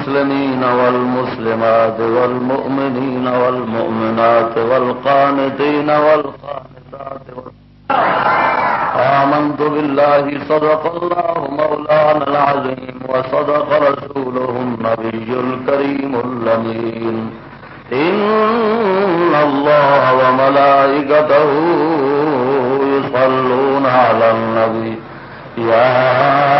إن المسلمين والمسلمات والمؤمنين والمؤمنات والقانتين والقانتات آمنت بالله، صدق الله مولانا العظيم، وصدق رسوله النبي الكريم اللمين إن الله وملائكته يصلون على النبي. يا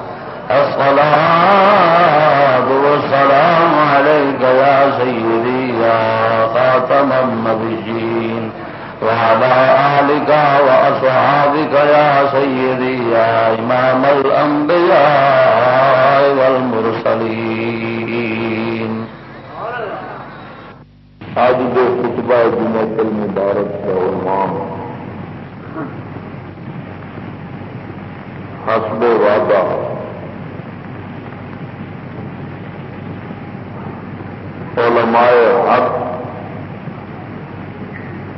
الصلاة والسلام عليك يا سيدي يا خاتم النبيين وعلى آلك وأصحابك يا سيدي يا إمام الأنبياء والمرسلين. آج جو خطبہ جمعت المبارک کا عنوان حسب وعدہ علماء حق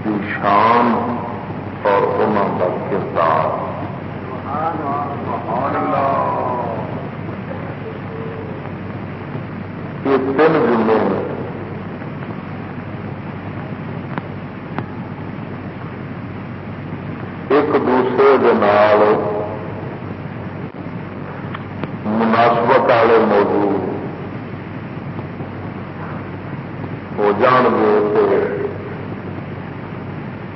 کی شان اور انہوں کا کردار۔ یہ تین جملے میں ایک دوسرے کے مناسبت والے موجود ہو جان گے تو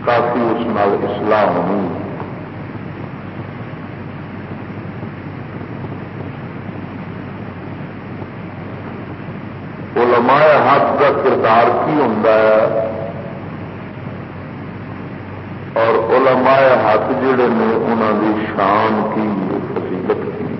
کافی اس نال اسلام نہیں۔ علماء حق کا کردار کی ہوں اور علماء حق جڑے نے انہوں کی شان کی فضیلت کی۔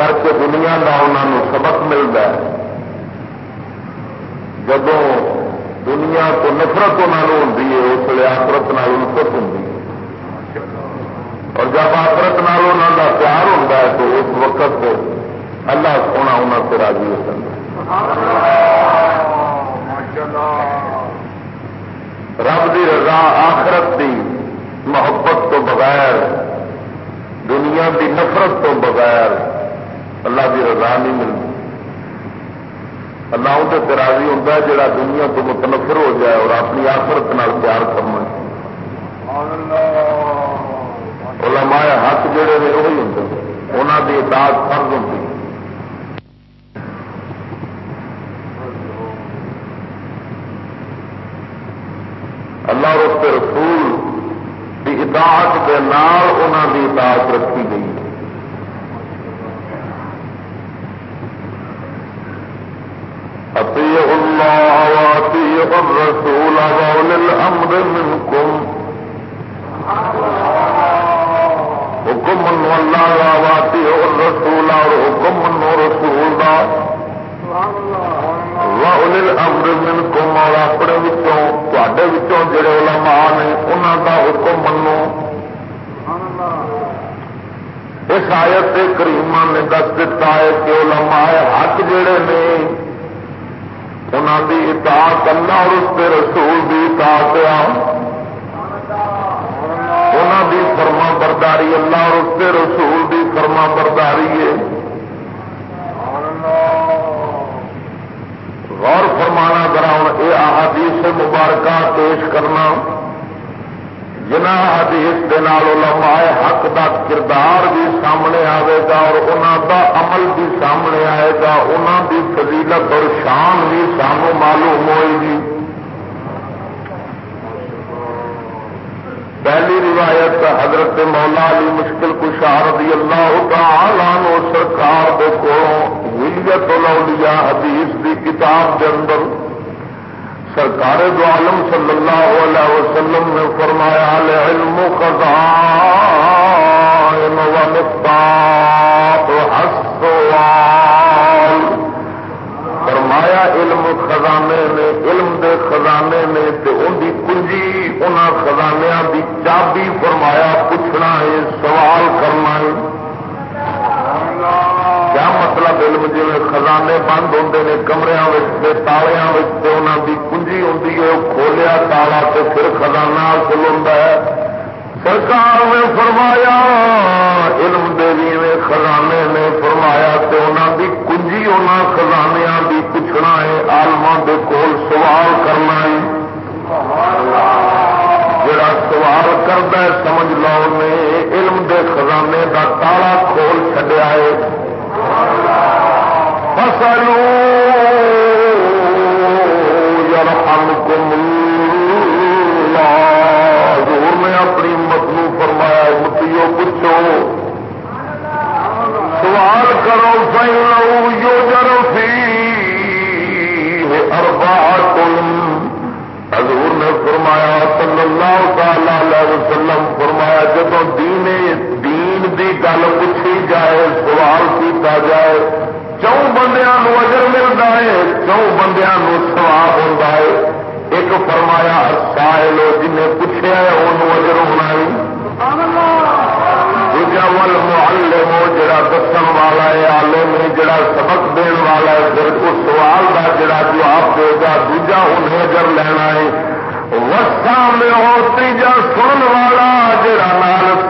کر کے دنیا کا انہوں سبق ملتا ہے جب دنیا کو نفرت انہوں ہوتی ہے اس لیے آفرت نال ہوں اور جب آفرت نال انہوں کا پیار ہوتا ہے تو اس وقت اللہ سونا انہوں سے راضی ہو سکتا رب کی رضا آخرت کی محبت تو بغیر دنیا کی نفرت تو بغیر اللہ کی رضا نہیں ملتی۔ اللہ اندر راضی ہوتا ہے جڑا دنیا تو متنفر ہو جائے اور اپنی آخرت نال پیار کرنا علماء حق جڑے نے وہی ہوں انہوں کی اطاعت فرض ہوتی اللہ اور اس کے رسول کی اطاعت کے نال انہوں کی اطاعت رکھی گئی۔ الرسول وأولي الأمر منكم. حکم منو اللہ کا واطی اور رسول اور حکم منو رسول کا واؤل امر منکم اور اپنے تے جڑے علماء نے انہوں کا حکم منو. اس آیت کریمہ نے دس دتا ہے کہ علماء حق جڑے نے انہوں کی اطاعت اللہ اور اس کے رسول کی اطاعت انہوں کی فرما برداری اللہ اور اس کے رسول کی فرما برداری ہے غور فرمانا کراؤ یہ احادیث مبارکہ پیش کرنا جنا حدیث دے علماء حق دا کردار بھی سامنے آئے گا اور انہوں دا عمل بھی سامنے آئے گا انہوں دی فضیلت اور شان بھی سانو معلوم ہوئے گی پہلی روایت حضرت مولا علی مشکل کشار رضی اللہ تعالی نو سرکار دے کو ولیت الاولیاء حدیث دی کتاب کے اندر سرکار دو عالم صلی اللہ علیہ وسلم نے فرمایا علم فرمایا، علم خزانے نے علم دے خزانے نے ان کی کنجی ان خزانیا کی چابی فرمایا، پوچھنا ہے، سوال کرنا ہے۔ کیا مطلب علم جی خزانے بند ہوتے ہیں کمرے تالیا انہوں کی کنجی ہوتی ہے وہ کھولیا تالا تو پھر خزانہ حاصل ہوتا ہے۔ سرکار نے فرمایا، علم دیوی نے خزانے نے فرمایا تو انہوں کی کنجی انہوں خزانیا کی پوچھنا ہے آلما کے کول سوال کرنا ہے۔ جڑا سوال کرتا ہے، سمجھ لو نے علم دے خزانے کا تالا کھول چڈیا ہے۔ فرمایا پوچھو۔ سوال کرو لو یو فرمایا، صلی اللہ تعالی علیہ وسلم فرمایا جب دین گل پوچھی جائے، سوال کیتا جائے۔ چون بندیا اجر ملتا ہے چون بندیا سواب ہوتا ہے۔ ایک فرمایا، سائل جنہیں پوچھا ہے انہوں اجر ہونا ہے۔ دوجا، ول محلے مو جڑا دسن والا ہے آلے میں جڑا سبق دین والا ہے پھر اس سوال کا جڑا جواب دے گا۔ دوجا، انہیں اجر لینا ہے۔ وسا میں ہو، تیجا سن والا، جڑا نال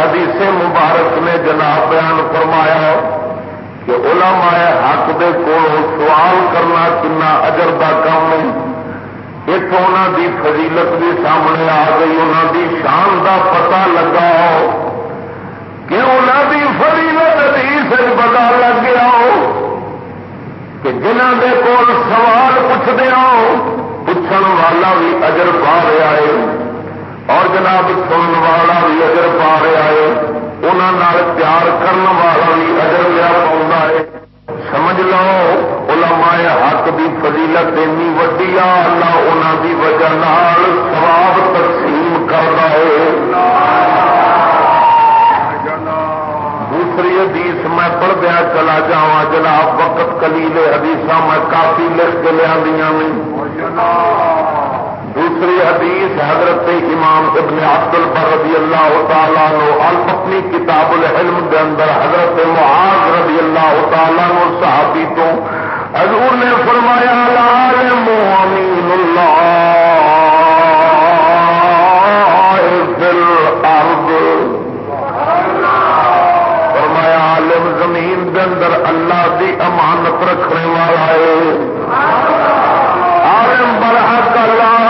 حدیث مبارک نے جناب بیان فرمایا کہ علماء حق دے کو سوال کرنا کنا اجر کا کام ہے۔ ایک انہوں دی فضیلت بھی سامنے آ گئی انہوں دی شان دا پتہ لگا۔ کہ انہوں دی فضیلت حدیث پتا لگ گیا؟ کہ جنہ دے کول سوال پوچھتے ہو پوچھن والا بھی اجر پا رہا ہے۔ اور جناب سننے والا بھی اجر پا رہا ہے انہوں پیار کرنے والا بھی اجر لیا پاؤں ہے۔ سمجھ لو، علماء حق کی فضیلت اینی وڈی اللہ انہوں کی وجہ نال سواب تقسیم کرتا ہے۔ دوسری حدیث میں پڑھدیا چلا جا جناب وقت کلیل حدیث میں کافی لکھ کے لیا دوسری حدیث حضرت امام ابن عبد البر رضی اللہ تعالیٰ نو اپنی کتاب العلم کے اندر حضرت معاذ رضی اللہ تعالیٰ نو صحابی تو حضور نے فرمایا لالم امین اللہ فرمایا، عالم زمین کے اندر اللہ دی امانت رکھنے والا ہے عالم برحق اللہ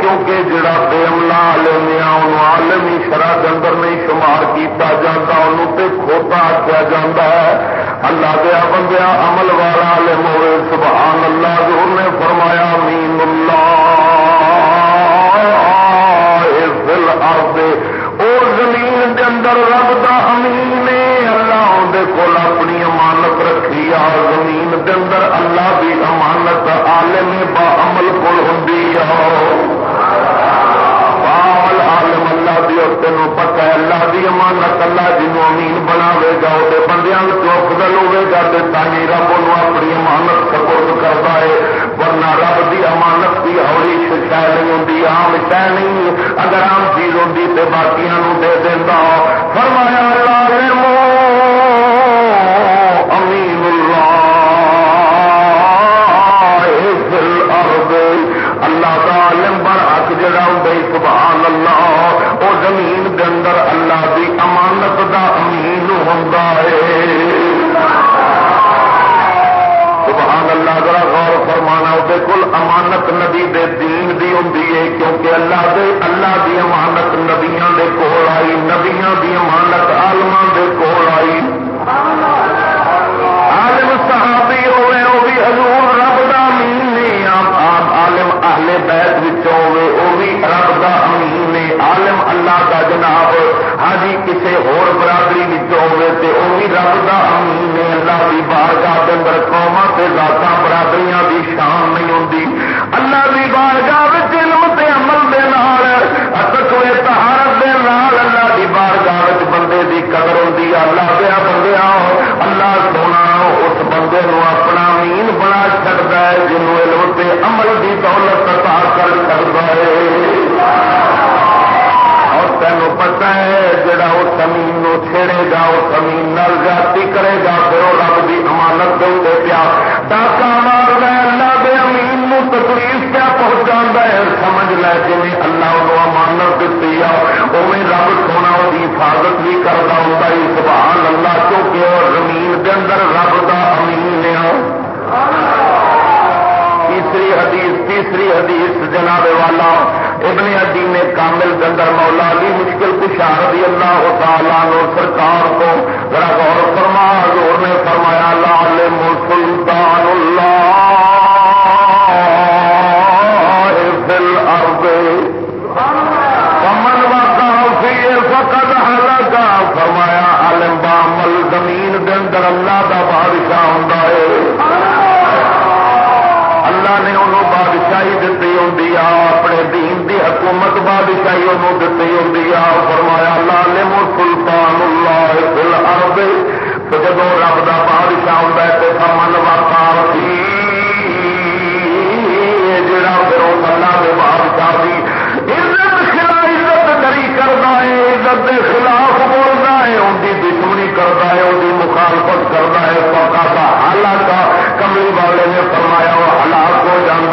کیونکہ جڑا بے عملہ لینا انہوں عالمی شرح کے اندر نہیں شمار کیتا جاتا، انہوں تے کھوتا آخیا جاتا ہے۔ اللہ دیا بندیا عمل والا عالم ہوئے، سبحان اللہ جو نے فرمایا، مین اللہ دل آتے اور زمین کے اندر رب دا امین اللہ دے کول اپنی امانت رکھی، آ زمین کے اندر اللہ دی تینوں پتا ہے، اللہ کی امانت اللہ جنوب امین بنا گا وہ بندیاں افضل ہوے گا تھی رب ان اپنی امانت سپورٹ کرتا ہے۔ ورنہ رب دی امانت کی ہولی شہ نہیں ہوتی آم شہ نہیں۔ اگر آم چیز ہوتی تو باقیاں دے دینا ہاں۔ فرمایا، اللہ امین فرمانا کل امانت نبی دے دین دی ہوں کیونکہ اللہ دے، اللہ دی امانت نبیاں دے کول آئی، نبیاں دی امانت آلما دے کول آئی۔ عالم صحابی ہوئے وہ بھی حضور رب دا امین نہیں عالم اہل بیت ہوئے وہ بھی رب دا امین نے۔ عالم اللہ دا جناب ہاں جی کسی ہور برادری ہوئے تے وہ بھی رب دا امین نے۔ اللہ دی بارگاہ کے اندر قوما تے ذاتا برادریاں دی شان کر سکتا ہے تینوں پتا ہے جڑا وہ زمین چھیڑے گا وہ زمین نل جاتی کرے گا، پھر وہ رب کی امانت دے پیا ڈاکا مار رہا اللہ دے امین نو تکلیف کیا پہنچا ہے؟ سمجھ لے جی اللہ وہ امانت دیتی ہے اوے رب سونا وہ حفاظت بھی کرتا ہوں سبحان اللہ چوکے اور زمین کے اندر رب کا امین ہے تیسری حدیث تیسری حدیث جناب والا ابن ادی نے کامل گندر مولا علی مشکل کشا رضی اللہ تعالیٰ نو سرکار کو ذرا غور فرما زور نے فرمایا لال سلطان اللہ دل ارد کمن واقع فقط کا فرمایا عالم با بامل زمین کے اندر اللہ کا بادشاہ ہوں اللہ نے انہوں بادشاہی دیتی ہوں اپنے دین دی حکومت بادشاہی انہوں دیتی ہوں فرمایا لال سلطان اللہ دل ارد تو جب رب کا بادشاہ ہوتا ہے تو سمن واقع جڑا پھر اللہ کے بادشاہ کی عزت خلاف عزت دری کرتا ہے عزت کے خلاف بولتا ہے ان کی دشمنی کرتا ہے ان کی مخالفت کرتا ہے پکا کا حالات کملی والے نے فرمایا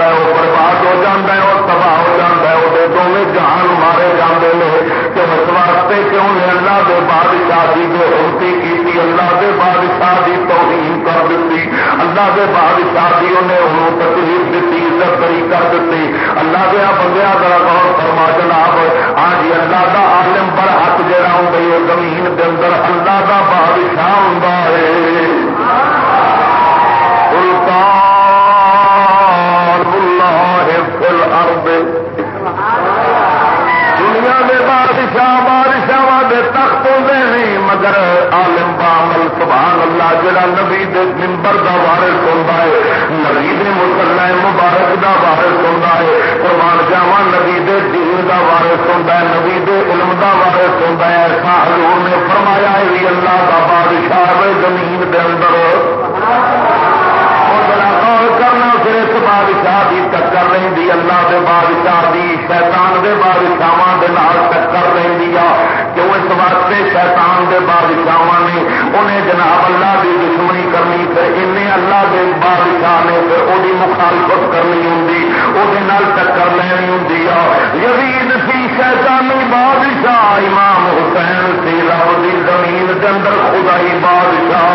ہے وہ برباد ہو جاتا ہے اور تباہ ہو جاتا ہے وہ دونوں جہان مارے جاتے ہیں کہ اس واسطے کیوں نے اللہ کے بادشاہ کی جو ہوتی کی اللہ کے بادشاہ کی توہین کر دیتی اللہ کے بادشاہ کی انہیں ان تکلیف دیتی عزت کری کر دیتی اللہ دیا بندیا کا بہت فرما جناب ہاں جی اللہ کا عالم پر حق جہاں ہوں گئی وہ زمین کے اندر اللہ کا بادشاہ ہوں گا ہے Oh, God. دنیا کے بادشاہ بادشاہ دے تخت نہیں مگر عالم بامل، سبحان اللہ، جڑا نبی دے ممبر دا وارث ہوتا ہے، نبی دے مسلح مبارک دا وارث ہوتا ہے، قربان جاوا نبی دے دین دا وارث ہوتا ہے، نبی دے علم دا وارث ہوتا ہے۔ ایسا حضور نے فرمایا ہے اللہ دا بادشاہ زمین دے اندر۔ پھر اس بادشاہ کی ٹکر رہی اللہ کے بادشاہ کی شیتان کے بادشاہ کے نال ٹکر رہی کیوں اس واسطے شیطان کے بادشاہ نے انہیں جناب اللہ کی دشمنی کرنی، پھر ان اللہ کے بادشاہ نے پھر وہ مخالفت کرنی ہوں وہ ٹکر لینی ہوں یزید سی شیطانی بادشاہ، امام حسین سی رب کی زمین کے اندر خدائی بادشاہ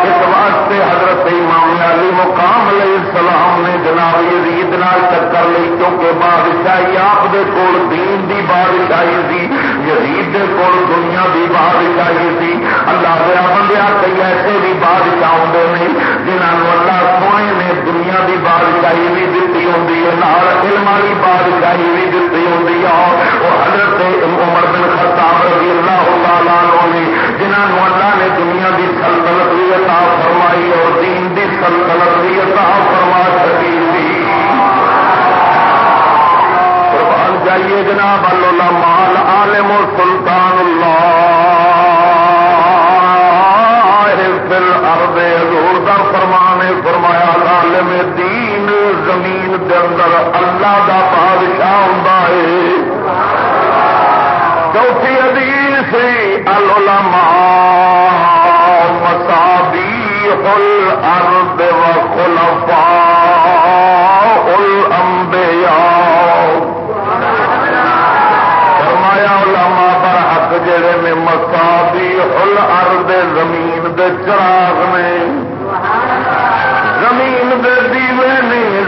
اس واسطے حضرت امام علی مقام علیہ السلام نے جناب یزید نال چکر لی کیونکہ بادشاہی آپ دے کول دین دی بادشاہی سی، یزید دے کول دنیا دی بادشاہی سی۔ اللہ دیا بندیا کئی ایسے بھی بادشاہ ہوتے ہیں جنہوں اللہ سونے نے دنیا دی بادشاہی بھی دیتی ہوتی ہوں علم والی بادشاہی بھی دیتی ہوں وہ حضرت عمر بن خطاب رضی اللہ تعالیٰ نے جنہوں اللہ نے دنیا دی سلطنت بھی عطا فرمائی اور دین دی سلطنت بھی عطا فرما سکی تھی قربان جائیے جناب اللہ مال عالم و سلطان اللہ دے اندر اللہ دا بادشاہ ہوں چوتھی حدیث العلماء الارض وخلفاء الانبیاء۔ فرمایا، علماء پر حق جڑے میں مسابی الارض زمین دے چراغ میں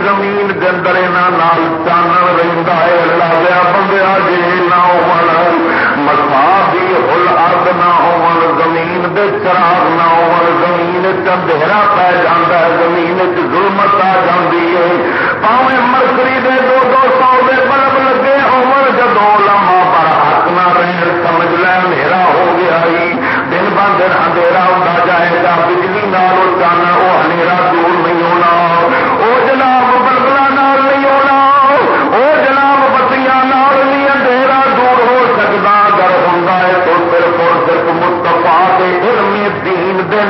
زمین کے اندر نال چانن رہتا ہے، اللہ دیا بندیا جی نہ ہو مسابی الارض نہ ہو زمین دے چراغ نہ ہو زمین چندھیرا پی جا زمین ظلمت آ جاتی ہے۔ پاوے مرکری دے دو دو سو دے بلب لگے عمر جدو لما پر حق نہ رہے سمجھ لے میرا ہو گیا ہی۔ دن ب دن اندھیرا ہوتا جائے گا، بجلی نال چانا وہ ہنیرا دور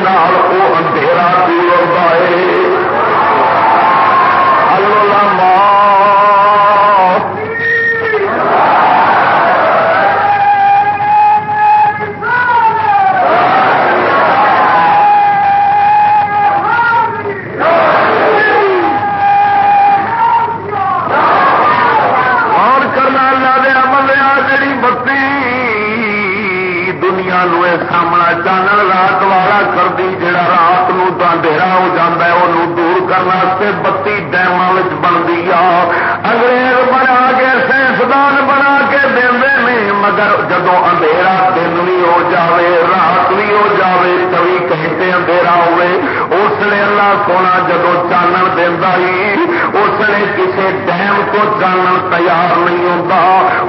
نال جدو اندھیرا دن بھی ہو جاوے، رات بھی ہو جاوے چوی گھنٹے اندھیرا ہوئے اس لیے اللہ سونا جدو چانن دینا ہی، اس لیے کسی ڈیم کو جانن تیار نہیں ہوتا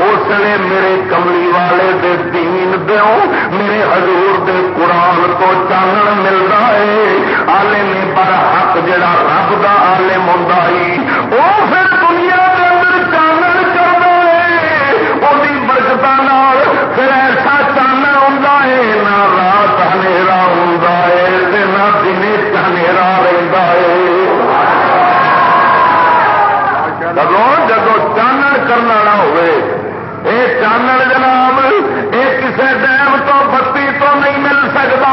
اس لیے میرے کملی والے دے دین دیو میرے حضور دے قرآن کو چانن ملتا ہے۔ آلے پر حق جڑا رب کا آلے منگا وہ پھر دنیا کے اندر چانن کرتا ہے۔ وہی برکت پھر ایسا چانن ہوتا ہے، نہ رات ہنیرا ہوں نہ دن چنیرا رہتا ہے۔ جب جدو چانن کرنا نہ ہوئے یہ چانن جناب یہ کسی ڈیم تو بتی تو نہیں مل سکتا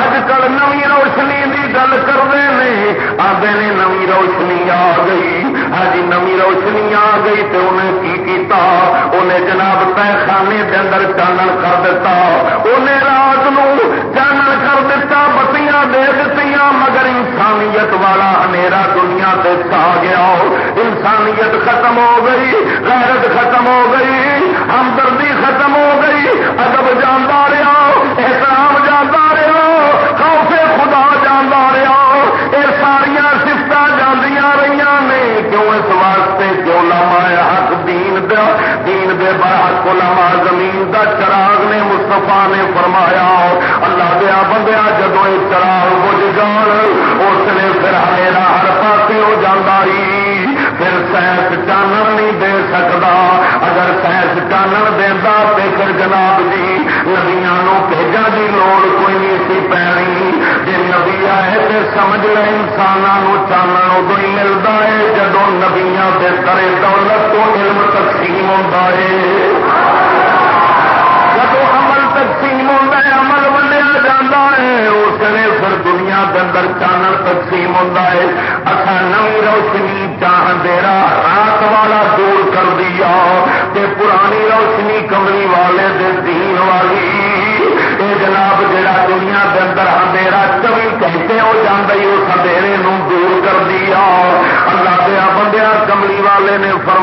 اج کل نو روشنی کی گل کرتے ہیں آدھے نے نو روشنی آ گئی۔ ہاں جی، نو روشنی آ گئی تو انہیں کی کیتا۔ انہیں جناب تہ خانے کے اندر چانن کر دیتا انہیں رات نو چانن کر دیتا بتیاں دے دیتی مگر انسانیت والا ہنیرا دنیا سے آ گیا۔ انسانیت ختم ہو گئی، غیرت ختم ہو گئی، ہمدردی ختم ہو گئی، ادب جانا رہا۔ برحق لما زمین دا چراغ نے مستفا نے فرمایا، اللہ دیا بندیا جدو یہ چراغ بج جان، اس نے پھر میرا ہر پاس ہو جانا پھر سائنس چانن نہیں دے سکتا اگر سائنس چانن دینا تو پھر جناب جی ندیاں بھیجا کی لوڑ کوئی نہیں سی پینی۔ جی سمجھ لے انسانوں چانن ادو ہی ملتا ہے جدو نبیا کے کرے دولت تو علم تقسیم ہوتا ہے۔ جدو عمل تقسیم ہوتا ہے، عمل ونڈیا جاتا ہے، اس نے پھر دنیا کے اندر چانن تقسیم ہوتا ہے۔ اچھا نئی روشنی چاہ دیرا رات والا دور کر دیا والے نے فرمایا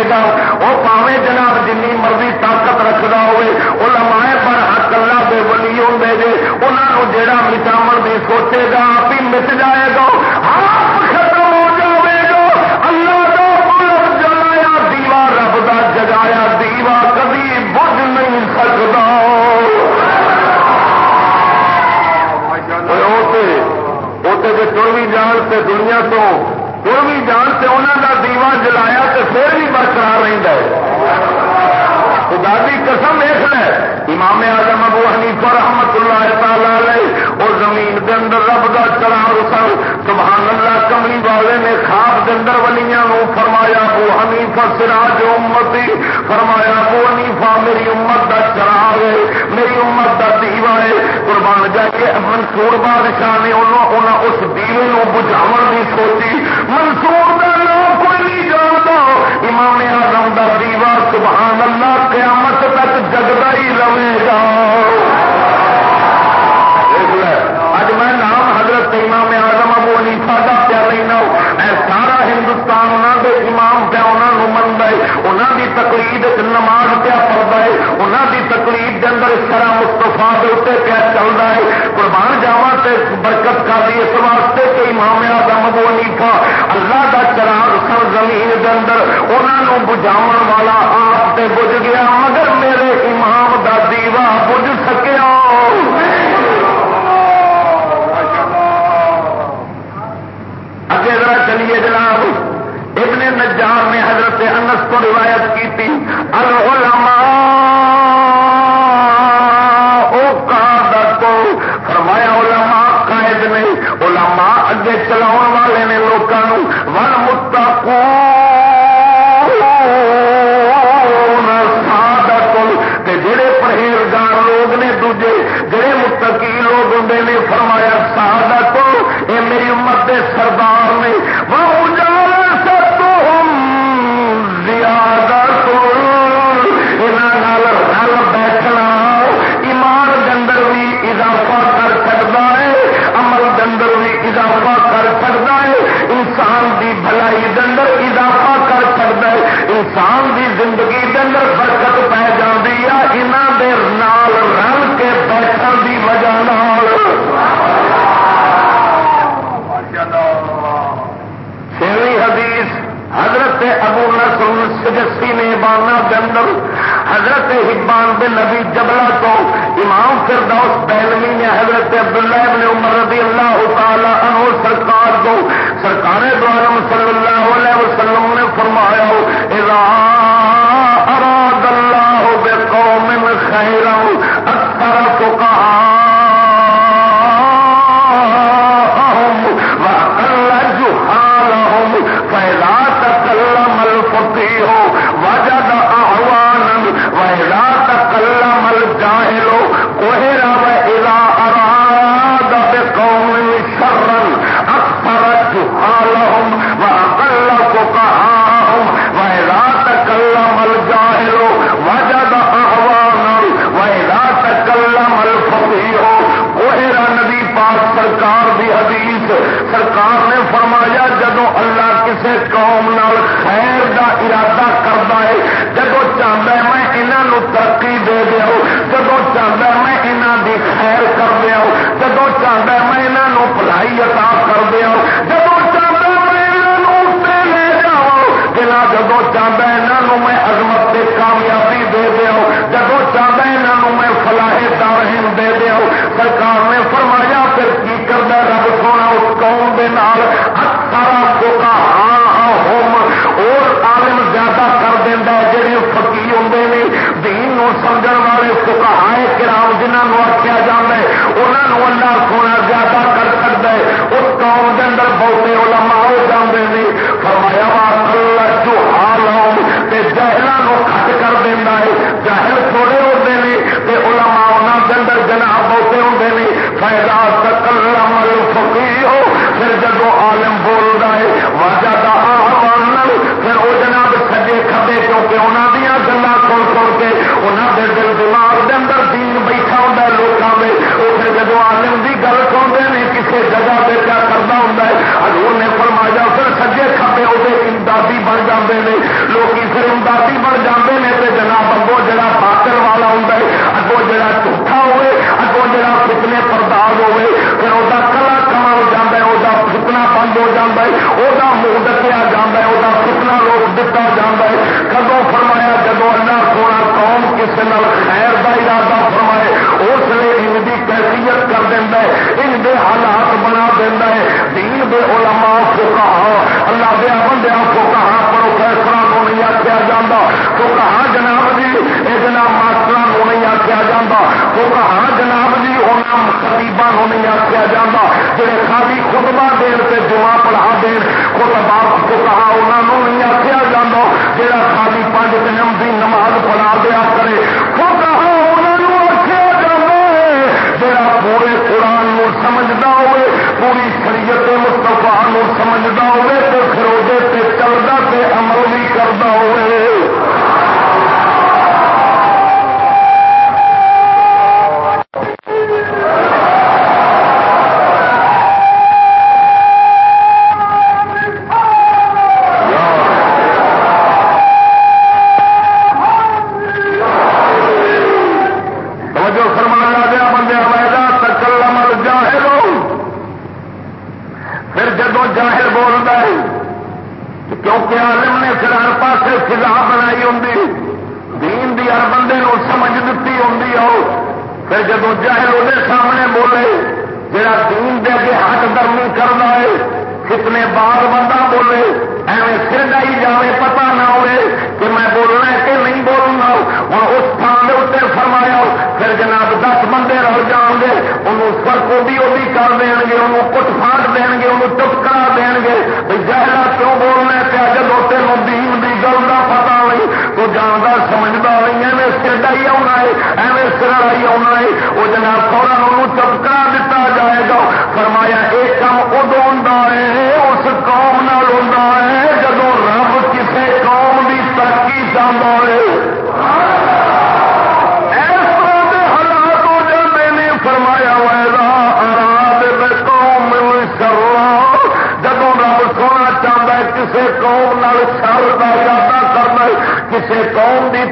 بڑھ سکے گا وہ پاوے جناب جن مرضی طاقت رکھتا ہوئے وہ لمائے پر حق اللہ کے ولی ہوں گے انہوں جہاں مٹاو بھی سوچے گا، آپ ہی مٹ جائے گا، آپ ختم ہو جائے گا۔ اللہ کا ملک جلایا دیوا رب کا جگایا دیوا کبھی بج نہیں سکتا تر بھی جان سے دنیا تو تر بھی جان سے انہوں کا جلایا تو پھر بھی برقرار رہتا ہے۔ خدا کی قسم دیکھ لے امام اعظم ابو حنیفہ رحمت اللہ تعالی علیہ اور زمین کے اندر رب کا چراغ سر سبحان اللہ کملی والے نے خواب کے اندر ولیاں نو فرمایا، ابو حنیفہ، سراج امتی فرمایا، ابو حنیفہ، میری امت کا چراغ ہے، میری امت کا دیوا ہے۔ قربان جا کے منصور بادشاہ نے انہوں اس دیوے نو بجھاو کی سوچی۔ منصور امام آزم کا دیوا سبحان اللہ قیامت تک جگتا ہی رہے گا۔ سے برکت کر دی اس واسطے کہ امام اعظم ابو حنیفہ اللہ کا چراغ سر زمین کے اندر انہوں بجاو والا آپ سے بج گیا، مگر میرے امام دا دیوا بج سکیا۔ اگے ذرا چلیے جناب، ابن نجار نے حضرت انس کو روایت کی تھی، العلماء کے اندر حضرت حبان بن نبی جبلا کو امام فردوس بیلمی نے حضرت عبداللہ بن عمر رضی اللہ تعالی عنہ سرکار کو بھلائی عطا کر دیا جب چاہتا میں لے جاؤ جنا جب چاہتا یہاں میں عظمت سے کامیابی دے دیا جب چاہتا یہاں میں فلاح تارہم دے دیا سرکار نے فرمایا، پھر کی کرنا؟ رب سونا، اس قوم کے نال اکثر کو کہا ہوم اور عالم زیادہ کر دینا جہے فکی ہوں دین سمجھ والے فکا کرام جنہوں آخیا جانا انہوں اللہ ہے اس قوم کے اندر بہتے علماء ہو جاتے ہیں فرمایا جو حال آؤ جہلوں کو کھٹ کر دینا ہے جہل تھوڑے ہوتے ہیں علماء انہوں کے اندر جناب بہتے ہوتے ہیں فائدہ عمل ہو، پھر جب عالم بولتا ہے، واجہ کا آن پھر وہ جناب سجے کھبے، کیونکہ انہوں دیا گلا کھول سن کے انہوں کے دل دماغ کے اندر دین بیٹھا ہوتا ہے لوگوں میں وہ پھر جب عالم کی گل سنتے ہیں کسی جگہ پہ کیا کرنا ہوں ہزور نے فرمایا، پھر سجے کھبے اسے امدادی بن جاتے ہیں لوگ پھر امدادی بن جاتے ہیں تو جناب اگو جڑا پاکر والا ہوں اگو جڑا جڑا فتنے پرداز ہوئے، پھر وہ کلا کما ہو جا ہے وہ فتنا بند ہو جاتا ہے وہ منہ ڈکیا جا ہے وہ فتنا روک دیتا جا ہے۔ کدو فرمایا جدو اللہ سونا قوم کسی نال خیر کا ارادہ فرمائے، اس لیے ان کی کیفیت کر دینا ہے ان کے حالات بنا دینا ہے۔ دین دے علماء فکا اللہ دیا بندیا فکا فیصلہ کو نہیں آخیا جاتا فکا اتنا ماسٹر نہیں آخیا جا وہ جناب جی انہوں خطیبہ نہیں آخیا جا جی خالی خطبہ دین سے جمع پڑھا دین، خطبہ کہا انہوں نہیں آخیا جا جا خالی پانچ جنم کی نماز پڑھا دیا کرے وہ کہا انہوں آخیا جا جا پورے قرآن سمجھتا ہوئے، پوری شریعت مستفا سمجھتا ہوئے، تو پھر وہ چلتا سے عمل بھی کرتا ہوئے۔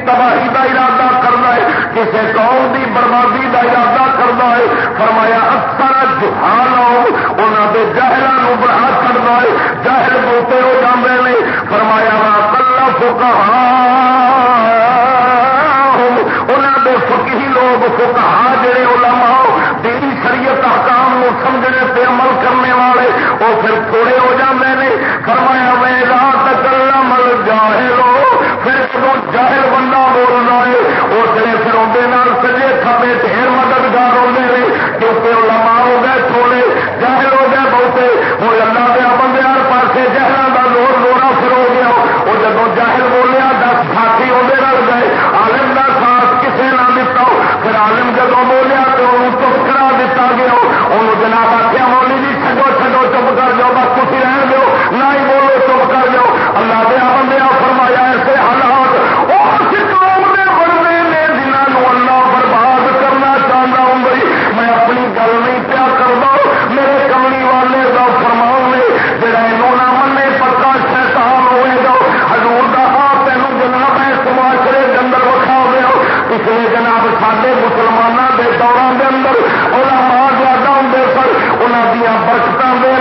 تباہی کا ارادہ کرنا ہے، کسی قوم کی بربادی کا ارادہ کرنا ہے۔ فرمایا، اکثر جہان آؤ انہوں کے جہلوں بڑھا کرنا ہے۔ جہل بوتے ہو جاتے ہیں فرمایا کلا فکا انہوں کے فکی لوگ فوکا جڑے علماء تیری شریعت حکام نو سمجھنے پہ عمل کرنے والے وہ پھر تھوڑے ہو جائے فرمایا میں رات کلا مل لو جڑے پھر اندر سجے کھبے ڈھیر مددگار ہوتے ہیں کیونکہ وہ لما ہو گئے تھوڑے جہر ہو گئے بہتے وہ اللہ دیا بندے ہر پاسے جہل کا لوڑ لوڑا پھر ہو گیا وہ جب جہل بولیا، دس ساتھی آدھے اندر گئے۔ عالم کا ساتھ کسی نہ دتا۔ پھر عالم جب بولیا تو انہوں چپ کرا دیا گیا۔ انہوں جناب برکت دے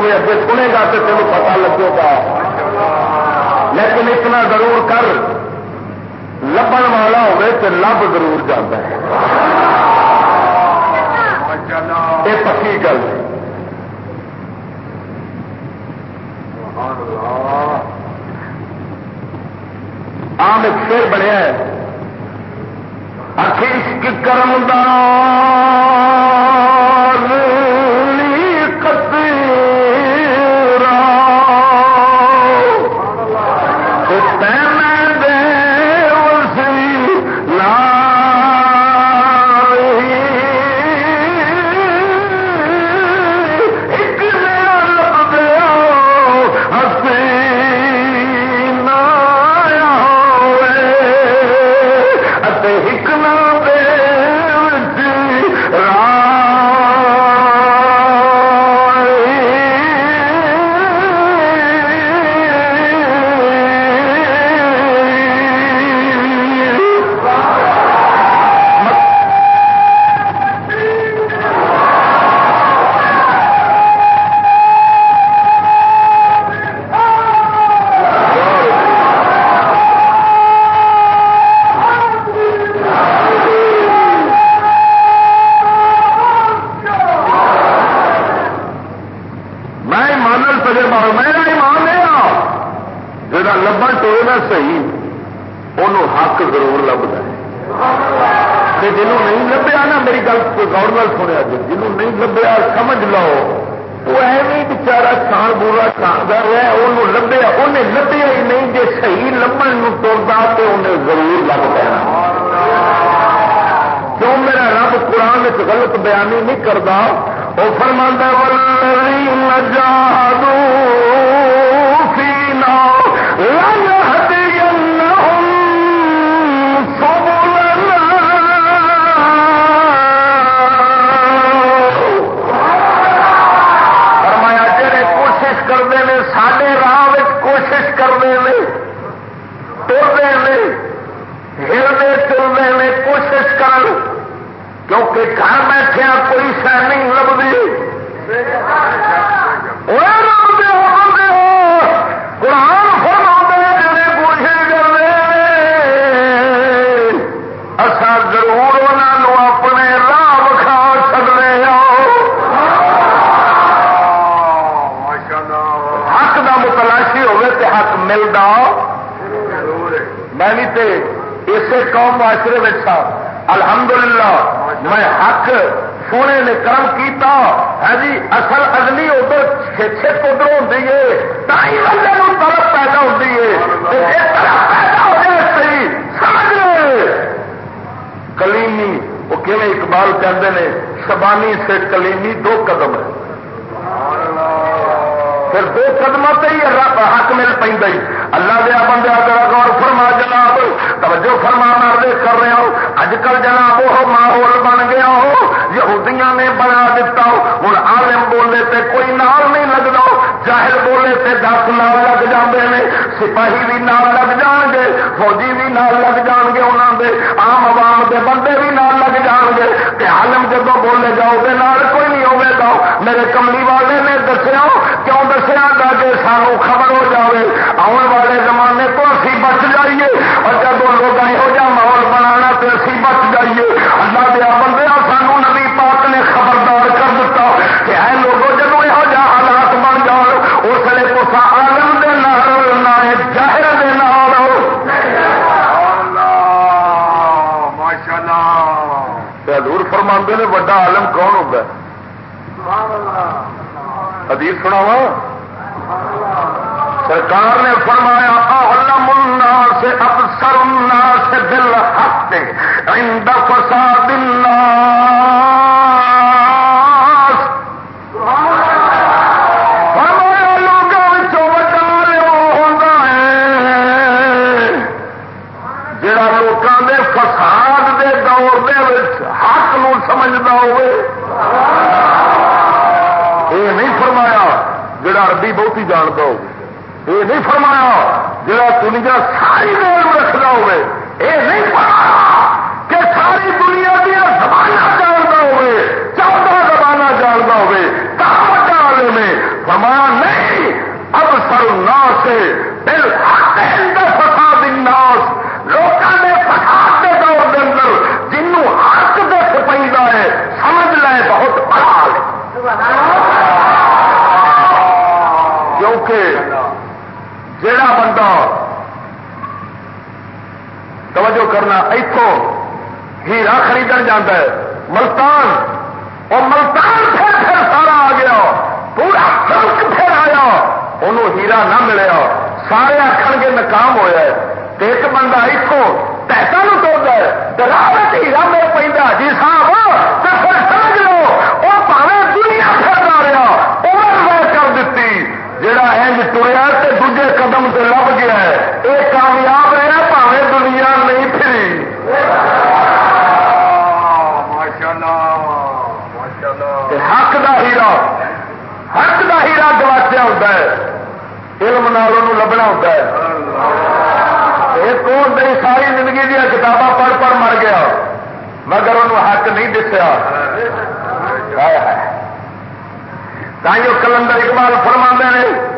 بر اگے سنے گا تو تمہیں پتا لگے گا۔ لیکن اتنا ضرور کر، لبن والا ہوئے تو لب ضرور جاتا ہے۔ یہ پکی گل ہے۔ آم ایک شیر بنیا ہے۔ عشق کرم ورزش کرنے میں ٹرنے میں ہلنے چلنے میں کوشش کر کیونکہ گھر بیٹھے کوئی شہ نہیں لگتی اور دا میں بھی تے اسے قوم معاشرے میں سا۔ الحمدللہ میں حق سونے نے کرم کیتا۔ ہے جی اصل اگلی ادھر چھپ ادھر ہوتی ہے۔ تھی بندے طلب پیدا ہوتی ہے۔ پیدا ہونے سی سمجھ لے۔ کلیمی وہ کیون اقبال کہتے ہیں سبانی سے کلیمی دو قدم پھر دو قدموں سے ہی رب حق مل پہ اللہ دیا بندہ کرا غور فرما جناب، توجہ فرما مارے کر رہے ہو۔ اج کل جناب وہ ماحول بن گیا ہو، یہودیاں نے بنا دتا ہوں عالم بولے تے کوئی نال نہیں لگ رہا جاہل بولے تے دس نام لگ جاندے نے، سپاہی بھی نام لگ جان گے فوجی بھی نام لگ جان گے انہوں دے، عام عوام دے بندے بھی نام لگ جان گے تے عالم جب بولے جاؤ دے نال کوئی نہیں ہوگے گا۔ میرے کملی والے نے دسیا، کیوں دسیا؟ گا کہ سانو خبر ہو جائے آنے والے زمانے تو اسی بچ جائیے۔ اور جب لوگ یہو جہا ماحول بنا تو اسی بچ جائیے۔ اللہ دیا بندے حدیث سناوا سرکار نے فرمایا اعلم الناس ابصر الناس بالحق عند فساد الناس. بہت بہتی جانتا ہو یہ نہیں فرمایا جا دنیا ساری ریل رکھنا ہوئے، یہ نہیں فرمایا کہ ساری دنیا دیا زبانہ جانتا ہوئے چودہ زبانہ جانتا ہوئے کام ڈالنے میں؟ فرمایا نہیں اب سر نہ سے دل ہاتھ فساد لوگ کیونکہ جڑا بندہ توجہ کرنا اتوں ہیرا خرید جانا ہے۔ ملتان اور ملتان پھر پھر سارا آ گیا۔ پورا ملک پھر آیا۔ انہوں ہیرا نہ ملیا۔ سارے آخر گے ناکام ہوا ایک بندہ اتوں پیسہ نو توڑ ہے۔ راہ ہیرا مل پہ جی صاحب تو پھر سمجھ لو وہ پاوے دنیا پھر آ رہا وہ کر دیتی جڑا انج تریا دوجے قدم سے لب گیا ہے۔ یہ کامیاب رہا پاوے دنیا نہیں پھری۔ حق دا ہیرا حق دا ہیرا گواچیا ہوتا ہے۔ علم نالوں لبنا ہوتا ہے۔ ایک اور میری ساری زندگی دیا کتاباں پڑھ پڑھ مر گیا۔ مگر انہوں حق نہیں دسیا۔ تائیوں کلندر اقبال فرما نے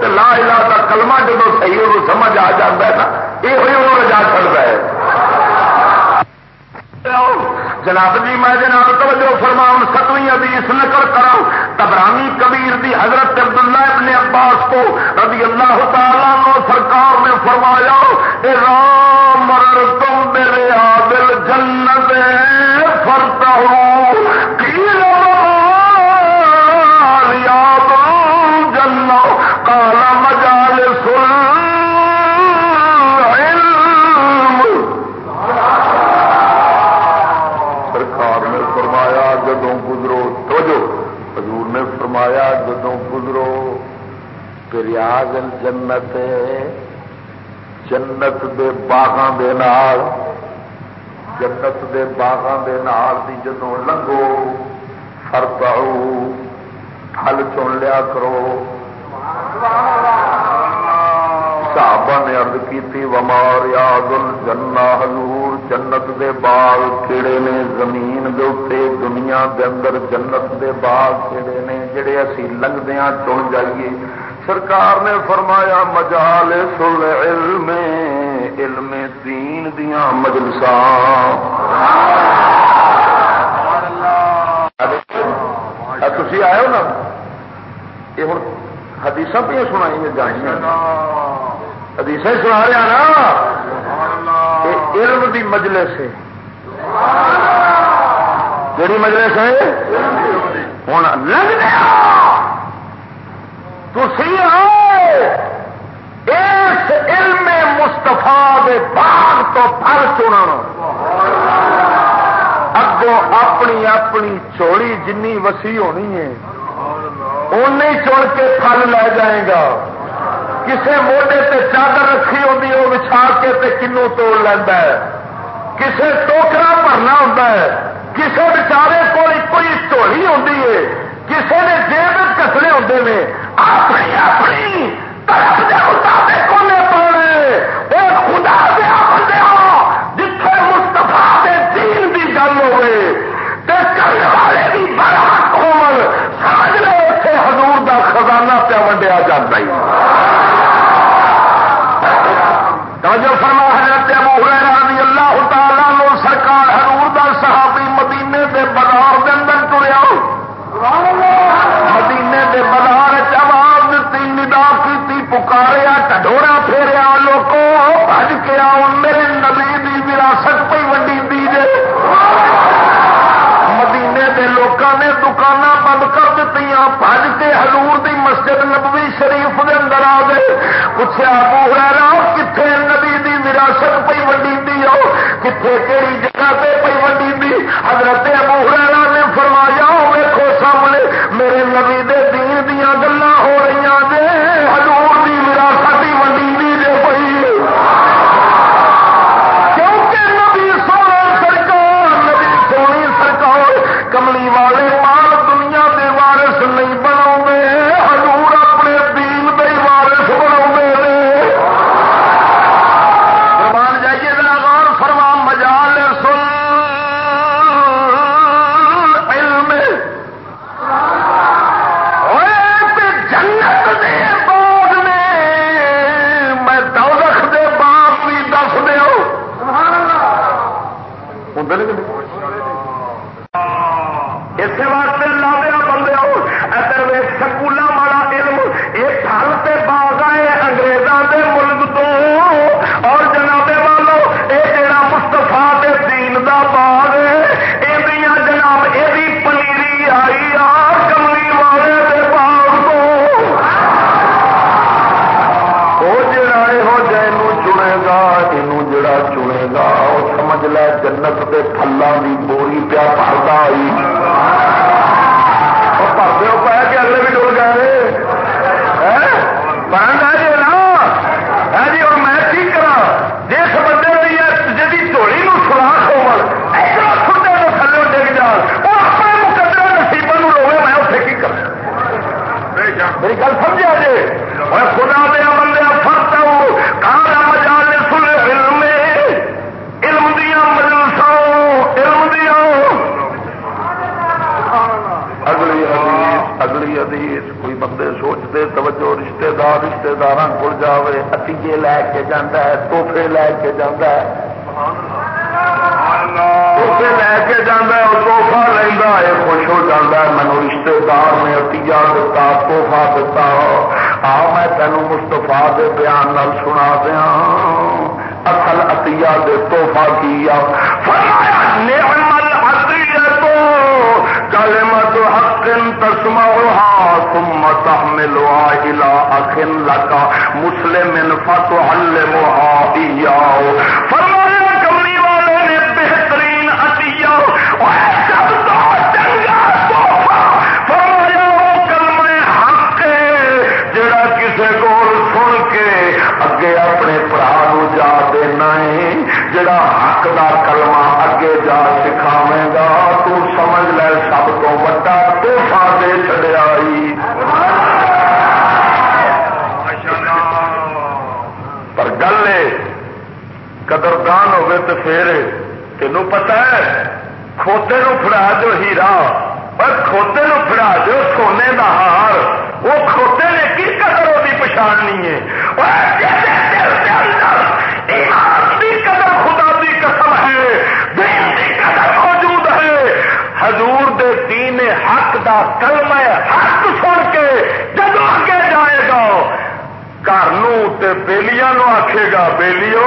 وہ لا علا کا کلمہ جب صحیح وہ سمجھ آ جاتا ہے نا یہ ہوئی وہ رجا چڑھتا ہے۔ جناب جی میں جناب توجہ فرماؤں، ستویں ادیس نقل کرا تبرانی کبیر دی حضرت عبداللہ ابن عباس کو رضی اللہ تعالیٰ نو سرکار نے فرمایا، اے رام مرر تم میرے آدل جنت فرتا ہوں پریاز جنت جنت دے باغاں دے نال، جنت دے باغاں دے نال دی جدو لنگو فرپاؤ پھل چن لیا کرو۔ صحابہ نے ارد کی ومار یاد جنا حضور جنت دے باغ کہڑے نے؟ زمین دے اتنے دنیا دے اندر جنت دے باغ کہڑے نے؟ جڑے اسی لنگدیا چن جائیے۔ سرکار نے فرمایا مجال سل علم علم دین دیا مجلس تھی آئے ہو نا؟ یہ ہوں حدیث پہ سنائی جانیاں حدیث سنا رہا نا؟ علم دی مجلس ہے۔ جڑی مجلس ہے ہوں لگ تھی اس علم مستفا دے باغ تو پھل چنا اگوں اپنی اپنی چوڑی جنی وسیع ہونی ہے۔ اُن چن کے پھل لے جائے گا۔ کسے موڈے تے چادر رکھی ہوتی وہ بچھا کے تے کنو توڑ لینا ہے۔ کسے ٹوکرا بھرنا ہوتا ہے۔ کسے بچارے کو کوئی چولی ہوتی ہے۔ کسے نے جیب کسنے ہوتے ہیں اپنی اپنی طرف کے مطابق خدا دیا بندے جتنے مستفا کے دین کی گل ہوئے کرنے والے بھی بڑا کومل سمجھ اتنے حضور دا خزانہ پہ ونڈیا جاتا ہی پکاریا ٹڈورا پھیریا لوکو بج کے آؤ میرے نبی دی وراثت پہ وڈی دی مدینے کے لوگوں نے دکان بند کر دیتی بج کے ہلور کی مسجد نبوی شریف کے اندر آ گئے پوچھا ابو ہریرا کتنے نبی کی وراثت پہ وڈی دی آؤ کتنے کہڑی جگہ پہ پہ ونڈی دی حضرت ابو ہریرا نے فرمایا ویکو سامنے میرے نبی دین دیا گلان جنت کے پھلوں کی بوری پیا پڑتا آئی۔ ہو پایا کہ اگلے بھی گئے جی جی اور میں کرا جس بندے جی ٹولی نو سلاخ ہوا تھلے ڈگ جان۔ وہ اپنے مقدر نصیبوں روے میں اتنے کی کرا میری گل سمجھا جی؟ میں خدا دیا توجہ رشتہ دار رشتے دار کو جائے اتیجے لے کے جانا ہے، تحفے لے کے جانا ہے۔ لے کے جانا ہے لینا ہے، خوش ہو ہے مینو رشتہ دار نے عطیہ دتا، تحفہ دتا۔ آ میں تینوں مستفا کے بیان نال سنا دیا اصل عطیہ دے توحفہ کی فرمایا، نعمت الكلمة حق تسمعها ثم تحملها لك مسلم فتعلمها والے نے بہترین عطیہ جڑا حق دا کلمہ اگے جا سکھاوے گا تو سمجھ لے سب تو وڈا توحفہ دے چڑیا پر گل قدردان ہوئے تو پھر تینوں پتا ہے کھوتے نو فڑا جو ہیرا، پر کھوتے نو فڑا جو سونے دا ہار، وہ کھوتے نے کی قدر وہ پچھاڑنی ہے حضور دے دین حق دا کلمہ حق سن کے جب آگے جائے گا گھر بےلیاں آخے گا بےلیو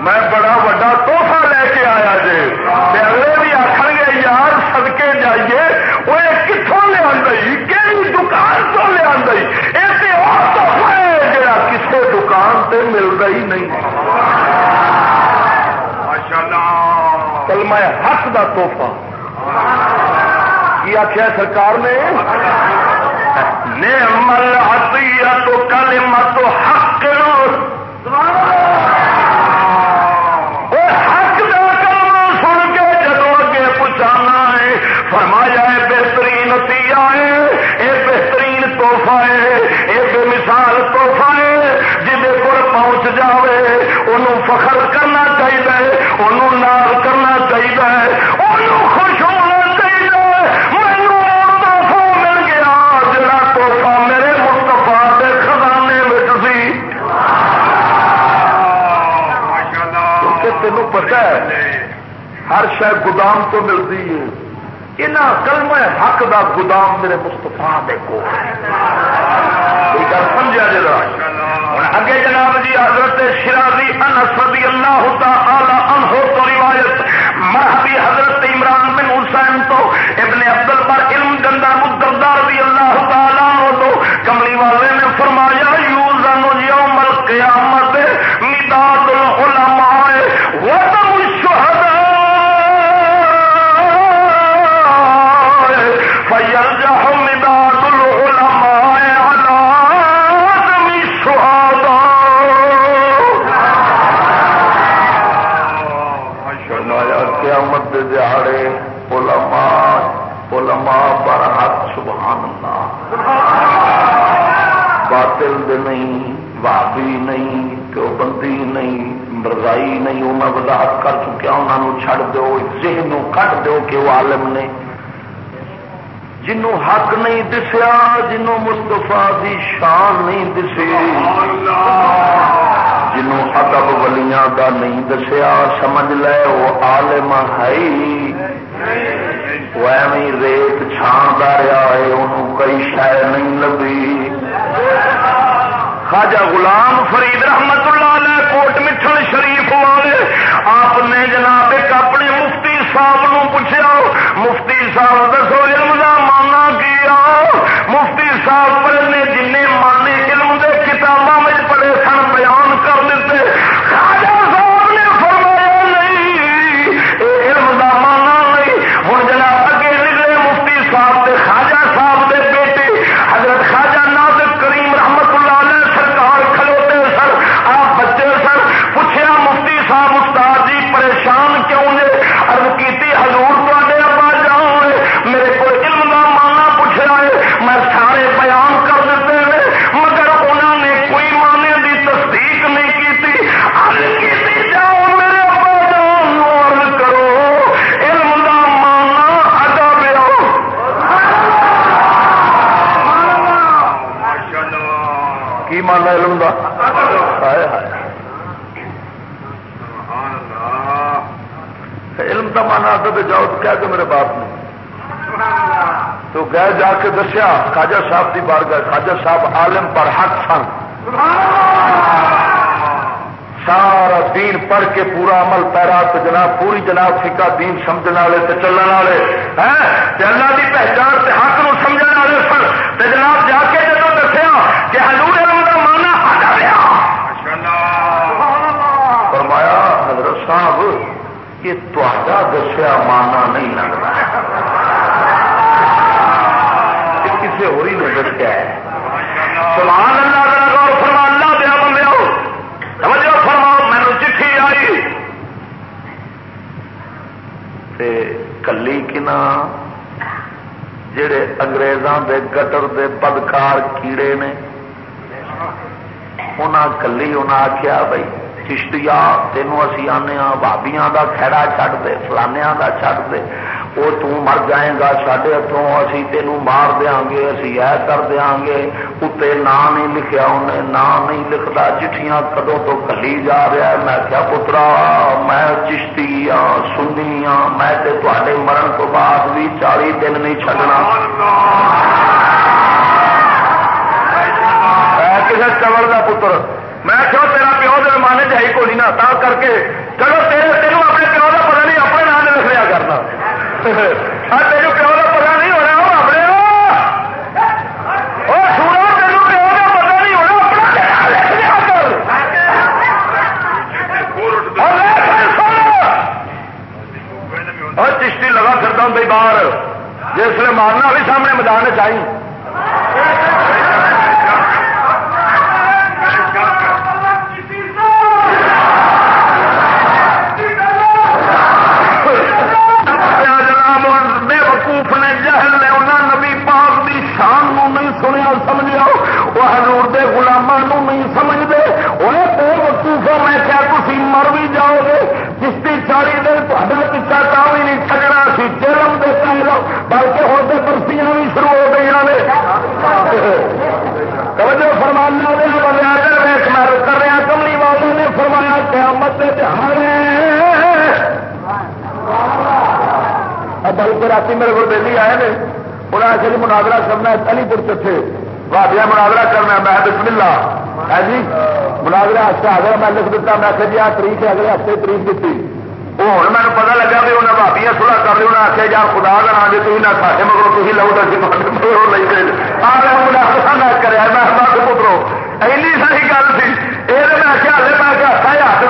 میں بڑا وا توحفہ لے کے آیا جی پہلے بھی آخر گے یار سڑکے جائیے وہ کتوں لیا کہ دکان تو لیا یہ تحفہ ہے جا کسی دکان سے ملتا ہی نہیں۔ کلمہ حق دا توحفہ کی آخیا سرکار نے؟ نعمل عطیہ تو کلمہ حق کرو شہ گودام تو ملتی ہے یہاں کلم حق کا گودام میرے مستفا دیکھو سمجھا جی اگے جناب جی حضرت شرازی اللہ تعالی عنہ تو روایت، مرحبی حضرت عمران بن حسین تو ابن عبد البر علم گندا مدردار بھی اللہ تعالی نہیں بھابی نہیں بندی نہیں مرزائی نہیں وہ میں وضاحت کر چکیا انہوں چھڑ دو ذہن کٹ دو کہ وہ عالم نے جنوں حق نہیں دسیا جنوں مستفا دی شان نہیں دسی جنوں ادب ولیاں دا نہیں دسیا سمجھ لے وہ عالم ہے وہ ایویں ریت چھان رہا ہے انہوں کئی شہ نہیں لگی خواجہ غلام فرید رحمت اللہ علیہ کوٹ مٹھن شریف والے، آپ نے جناب ایک اپنے مفتی صاحب نو پوچھا مفتی صاحب دسو علم کا مانا کیا مفتی صاحب نے جن مانے علم دے کتابوں میں پڑھے سن، بیان گئے جا کے دسیا خاجا صاحب کی بار گئے خاجا صاحب عالم پر حق سن۔ سارا دین پڑھ کے پورا عمل پیرا تو جناب پوری جناب فکا دین سمجھنے والے تو چلنے والے۔ اللہ کی پہچان سے حق نو سمجھنے والے سن۔ تو جناب جا کے جب دسیا کہ ہلور کا مانا فرمایا حضرت صاحب یہ تا دسیا مانا نہیں لگتا۔ کسی ہو رہی نظر کیا ہے۔ سبحان اللہ کا غور فرما، اللہ دیا بندے سمجھو فرماؤ مینو چٹھی آئی۔ تے کلی کنا، جڑے انگریزاں دے گٹر دے بدکار کیڑے نے، انہاں کلی انہاں آخیا بھائی چشتیا تینوں اسی آنے بھابیاں دا کھڑا چھڈ دے فلانیاں دا چھڈ دے۔ وہ تر جائے گا سڈے ہاتھوں اسی تینوں مار دیا گے اسی یہ کر دیا گے۔ اتنے نام نہیں لکھیا انہیں نام نہیں لکھتا چٹھیاں کدو تو کلی جا رہا ہے؟ میں کیا پترا میں چشتی ہاں سنی ہاں میں تے مرن تو بعد بھی چالی دن نہیں چڈنا کسی چمڑ کا پتر؟ میں کیوں تیرا پیو دے زمانے چاہیے کوئی نہ، تا کر کے چلو تیرے تینوں اپنے پیو کا پتا نہیں، اپنے نام لکھ لیا کرنا۔ تیرو پیو کا پتا نہیں ہونا وہ اپنے سورا تینوں پیو کا پتا نہیں ہونا اور چشتی لگا سکتا ہوں بھائی باہر۔ جس نے مارنا بھی سامنے میدان چاہیے بلکہ رات میرے کو دلی آئے نے انہیں آخر مناظرہ کرنا ہے علی پور چٹے بھابیا مناظرہ کرنا میں بسم اللہ ہے جی مناظرہ ہفتے اگر میں لکھ دیتا میں آخر جی آ تاریخ ہے اگلے ہفتے تاریخ دیتی وہ ہوں مجھے پتا لگا بھی انہیں بھابیا سلاح کر رہی انہیں آخیا یار خدا کا نام جی تھی نہ ساڈے مگر تھی لو تو لے گئے مناظرہ نہ کرا میں پترو اینی ساری گل تھی یہ میں آخیا ہلے میں آخیا ہاتھ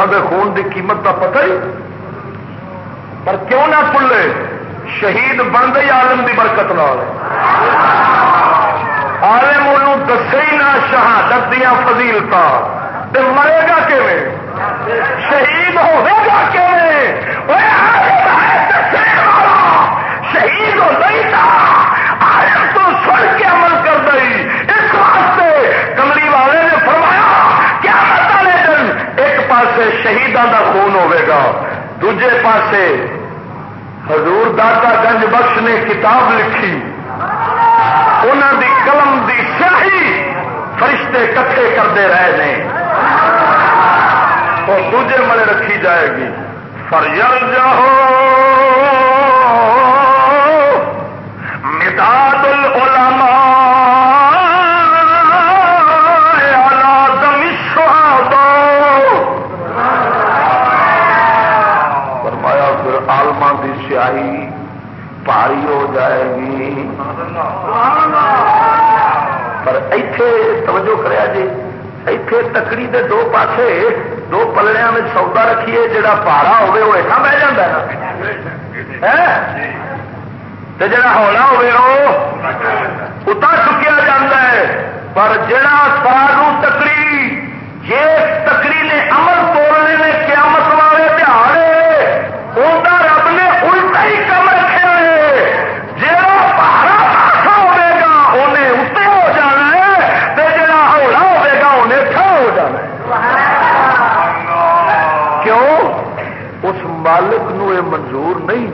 شہیدان کے خون کی قیمت کا پتہ ہی؟ پر کیوں نہ پلے شہید بن گئی عالم کی برکت نال۔ عالم ان دسے ہی نہ شہادت دیا فضیلت مرے گا شہید ہوگا شہید ہو گئی تھا۔ عالم تو سن کے عمل کر گئی شہیدان کا خون ہوگا دوجے پاسے حضور داتا گنج بخش نے کتاب لکھی۔ انہوں دی قلم دی سیاہی فرشتے کٹھے کرتے رہے ہیں اور دوجے ملے رکھی جائے گی۔ فرجل جاؤ مداد سیاہی پاری ہو جائے گی۔ پر ایتھے توجہ کریا جی ایتھے تکڑی دے دو پاسے، دو پلڑیا میں سودا رکھیے جڑا پارا ہوے وہ ایسا بہ جا ہاں؟ جڑا ہولا ہوے وہ اتنا چکیا جا ہے۔ پر جڑا سارو تکڑی جس تکڑی نے امر توڑنے نے قیامت والے دہاڑے ان مالک نو یہ منظور نہیں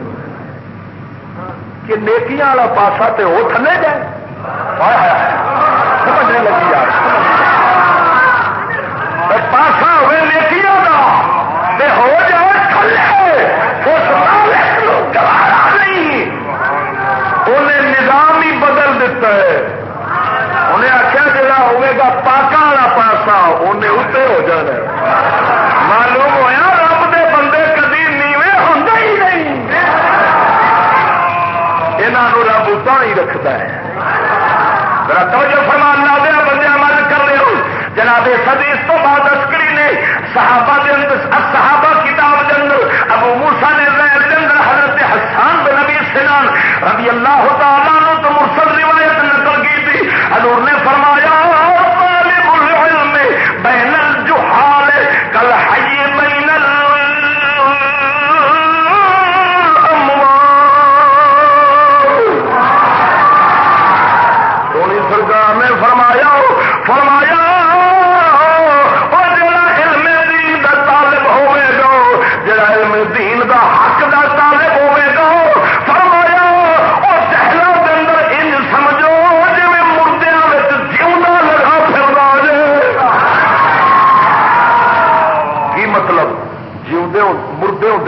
کہ نیکیاں والا پاسا تو وہ تھلے جائے سمجھنے لگی یار۔ پاسا ہوئے نیکیاں کا تے ہو جائے تھلے۔ اس مالک گوارا نہیں۔ انہیں نظام ہی بدل دیتا ہے۔ انہیں آخیا جا ہوگا پاکا والا پاسا، انہیں اتنے ہو جانا معلوم ہوا رکھتا ہے۔ ذرا توجہ فرما اللہ دیا بندے عمل کر رہے ہو۔ جناب سدی تو بعد اسکری نے صحابہ دے اندر صحابہ کتاب دے اندر ابو موسا نے دے اندر حضرت حسان بن نبی سنان رضی اللہ تعالیٰ نے تو مرسل روایت نقل کی تھی۔ حضور نے فرمایا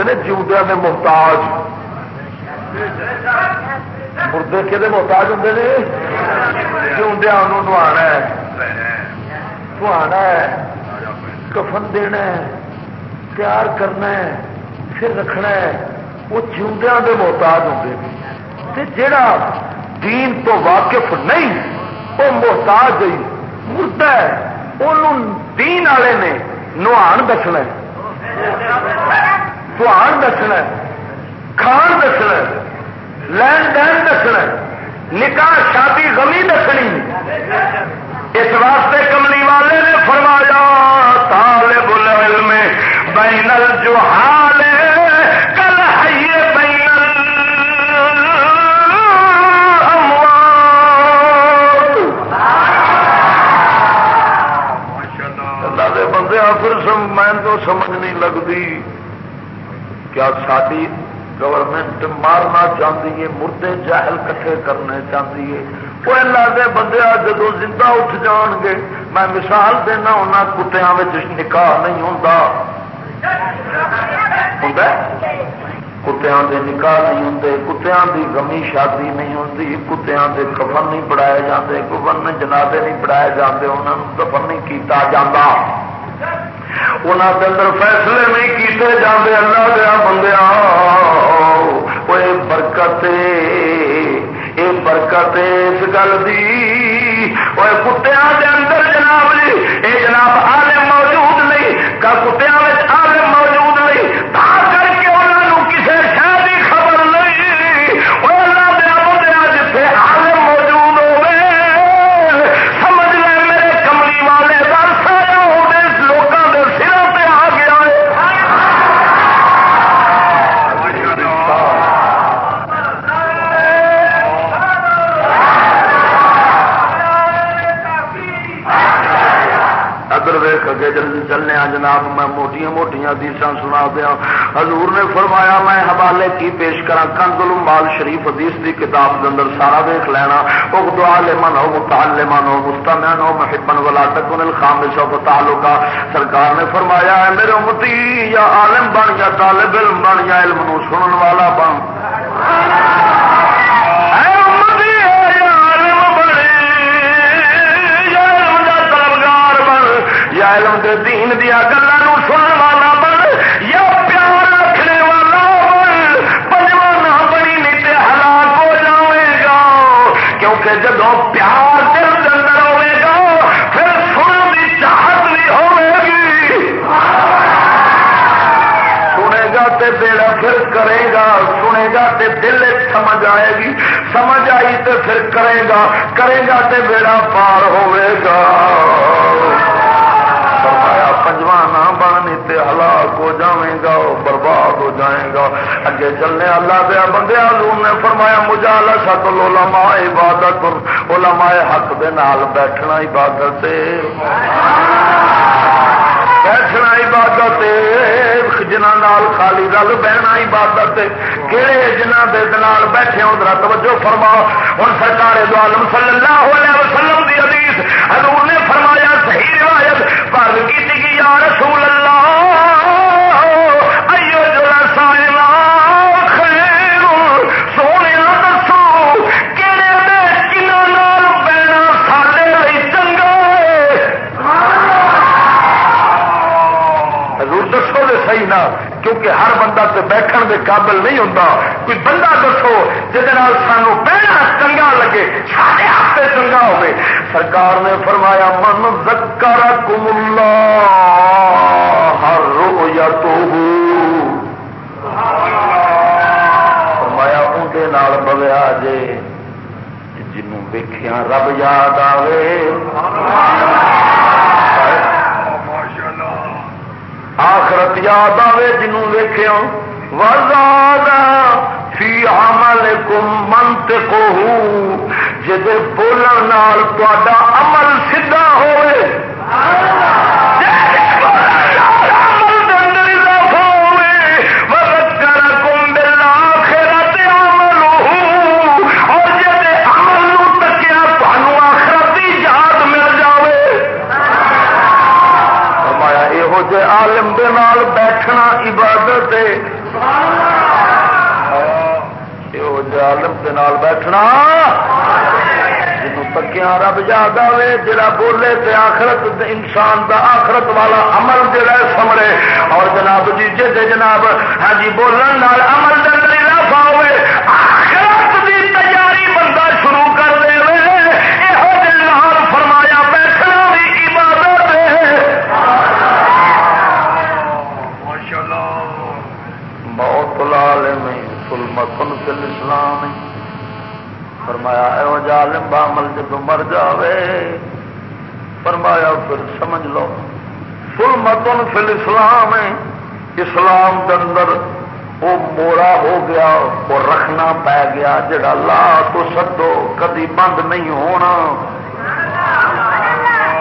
نے جیوندیا میں محتاج۔ مردے کہ محتاج ہوں نے؟ جیوندیا نوانا دھوانا کفن دینا تیار کرنا پھر رکھنا وہ جیوندیا کے محتاج ہوں جڑا دین تو واقف نہیں، وہ محتاج ہی مردہ انہوں دین والے نے نوان دسنا سہان دسنا کھان دسنا لین دین دسنا نکاح شادی غمی دسنی۔ اس واسطے کملی والے نے فرمایا تال بل میں بینل جو حال کل ہے بندے پھر میں تو سمجھ نہیں لگتی۔ کیا ساری گورنمنٹ مارنا چاہتی ہے مردے جاہل کٹھے کرنے چاہتی ہے وہ اللہ بندے جدو زندہ اٹھ جان گے، میں مثال دینا انہوں کتیا نکاح نہیں ہوتا کتیا کے نکاح نہیں ہوں کتیا کی گمی شادی نہیں ہوتی کتیا کے کفن نہیں پڑھائے جاتے کفن جنازے نہیں پڑھائے جاتے انہوں کفن نہیں کیتا جاتا انہوں کے اندر فیصلے نہیں کیتے جاندے اللہ دیا بندیا برکت یہ برکت اس گل کی کتیا کے اندر جناب جی یہ جناب آلے موجود نہیں کتیا چلنے جناب، میں موٹیاں موٹیاں حدیث سنا دیا۔ حضور نے فرمایا، میں حوالے کی پیش کرا کنزل مال شریف حدیث دی کتاب کے اندر سارا دیکھ لینا۔ وہ دعا ہو متعلمان ہو مستمعن ہو محبن ولا تکن الخامس ہو تعلقہ سرکار نے فرمایا ہے میرے امتی، یا عالم بن یا طالب علم بن یا علم نو سنن والا بن۔ یا دے دین دیا گلوں سننے والا بن، یا پیار رکھنے والا بن پنجوانا بنی نہیں تے ہلاک ہو جائے گا۔ کیونکہ جب پیار دل اندر ہوئے گا، پھر سن کی چاہت بھی ہوئے گی۔ سنے گا تے بیڑا پھر کرے گا، سنے گا تے دل سمجھ آئے گی۔ سمجھ آئی تے پھر کرے گا کرے گا تے بیڑا پار ہوئے گا۔ نہ بن تے ہلاک ہو جائے گا برباد ہو جائے گا۔ اگے چلنے اللہ دیا بندے حضور نے فرمایا مجالا ست علماء عبادت، علماء حق دے نال بیٹھنا عبادت بیٹھنا عبادت جنہ نال خالی گل بہنا عبادت کہڑے جنہ دے نال بیٹھے ادھر توجہ فرما۔ ہوں سرکار دو عالم صلی اللہ علیہ وسلم دی حدیث حضور نے فرمایا، صحیح روایت، پر کی یا رسول اللہ۔ کیونکہ ہر بندہ تو بیٹھن کے قابل نہیں ہوتا کوئی بندہ دسو جہد سانو بہنا چنگا لگے سارے ہفتے چنگا ہوگی سرکار نے فرمایا، من زکر کم ہر رو یا تو فرمایا اندر بویا جے جنوں ویخیا رب یاد آئے آخرت یاد آئے جنوں ویخیا وزاد فی عمل کم منت کو جی بولن تا عمل سیدھا ہوئے عالم دے نال بیٹھنا عبادت عالم دے نال بیٹھنا۔ جنوب پکیا رب یاد آئے جڑا بولے تے آخرت انسان دا آخرت والا عمل جڑا سمرے۔ اور جناب جی جی جناب ہاں جی بولن عمل دن سلمتن فل اسلام فرمایا اے او جالم بامل جب مر جاوے، فرمایا، پھر سمجھ لو سلمتن فل اسلام اسلام کے اندر وہ موڑا ہو گیا، وہ رکھنا پی گیا، جڑا لا تو سدو، کدی بند نہیں ہونا۔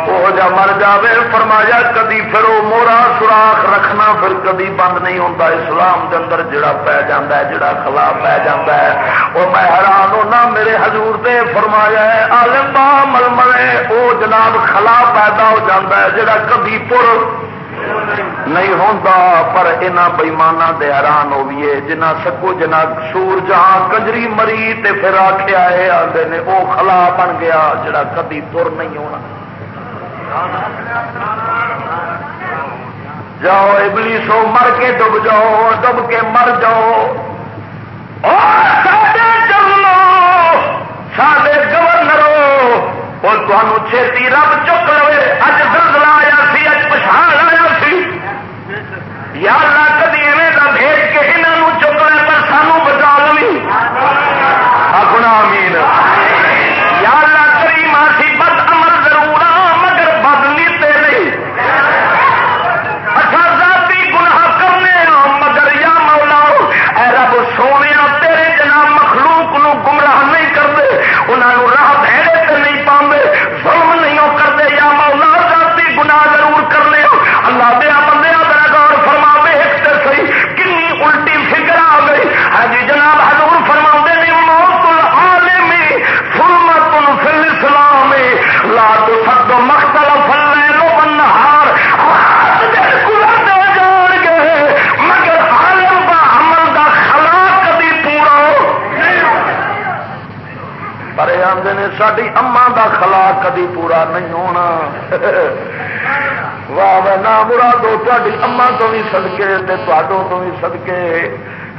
وہ جا مر جائے فرمایا کدی پھر وہ مورا سوراخ رکھنا پھر کدی بند نہیں ہوتا اسلام کے اندر جڑا پی جا جڑا خلا پی جا وہ میں حیران ہونا، میرے حضور دے فرمایا ہے آلم با مل ملے، وہ جناب خلا پیدا ہو جاتا ہے، جڑا کدی پور نہیں ہوتا پر یہاں بئیمانہ دے حیران ہوئیے جنہ سکو جنا سور جہاں کنجری مری تے پھر آخیا ہے آتے نے، وہ خلا بن گیا، جڑا کدی تر نہیں ہونا۔ جاؤ ابلی سو مر کے ڈب جاؤ، ڈب کے مر جاؤ۔ چلو سارے گورنر اور تمہوں چھتی رب چک لو اج دلدلا آیا سی، اج پچھان آیا سی۔ یا ساری اما دا خلا کدی پورا نہیں ہونا واہ نہ برا دو تاری اما تو بھی سدکے تو بھی سدکے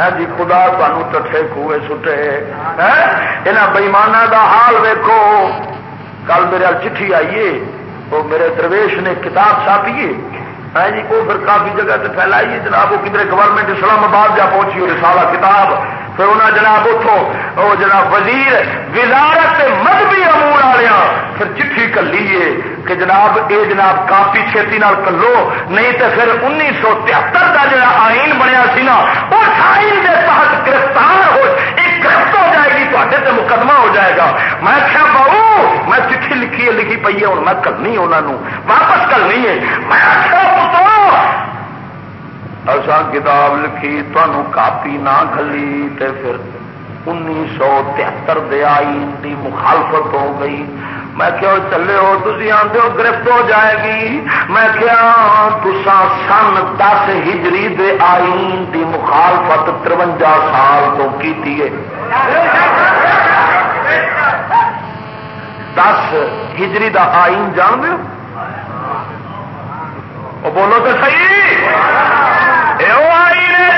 ہاں جی خدا تمہوں چٹے کھوے سٹے یہاں بئیمانہ دا حال ویکو کل میرے چٹھی آئیے وہ میرے درویش نے کتاب چھاپیے ہے جی وہ پھر کافی جگہ سے پھیلائی جناب، وہ کدھر گورنمنٹ اسلام آباد جا پہنچی اور سارا کتاب پھر انہیں جناب اتوں وہ جناب وزیر وزارت مذہبی امور والے پھر چٹھی کلیے کہ جناب، اے جناب کافی چھتی نال کلو نہیں تو پھر انیس سو تہتر کا جڑا آئین بنیا سی نا اس آئین کے تحت گرفتار ہو، ایک گرفت ہو جائے گی تے مقدمہ ہو جائے گا۔ میں کیا بہو میں چٹھی لکھی ہے، لکھی پی ہے ہوں میں کلنی انہوں واپس کلنی ہے۔ میں اصا کتاب لکھی تمہوں کاپی نہ کھلی تے پھر انیس سو تہتر دے آئین دی مخالفت ہو گئی۔ میں کیا چلے ہو تھی آتے ہو، گرفت ہو جائے گی۔ میں کیا تسا سن دس ہجری دے آئین دی مخالفت ترونجا سال تو کی دس ہجری دا آئین جان دو بولو تو صحیح۔ آئین ہے۔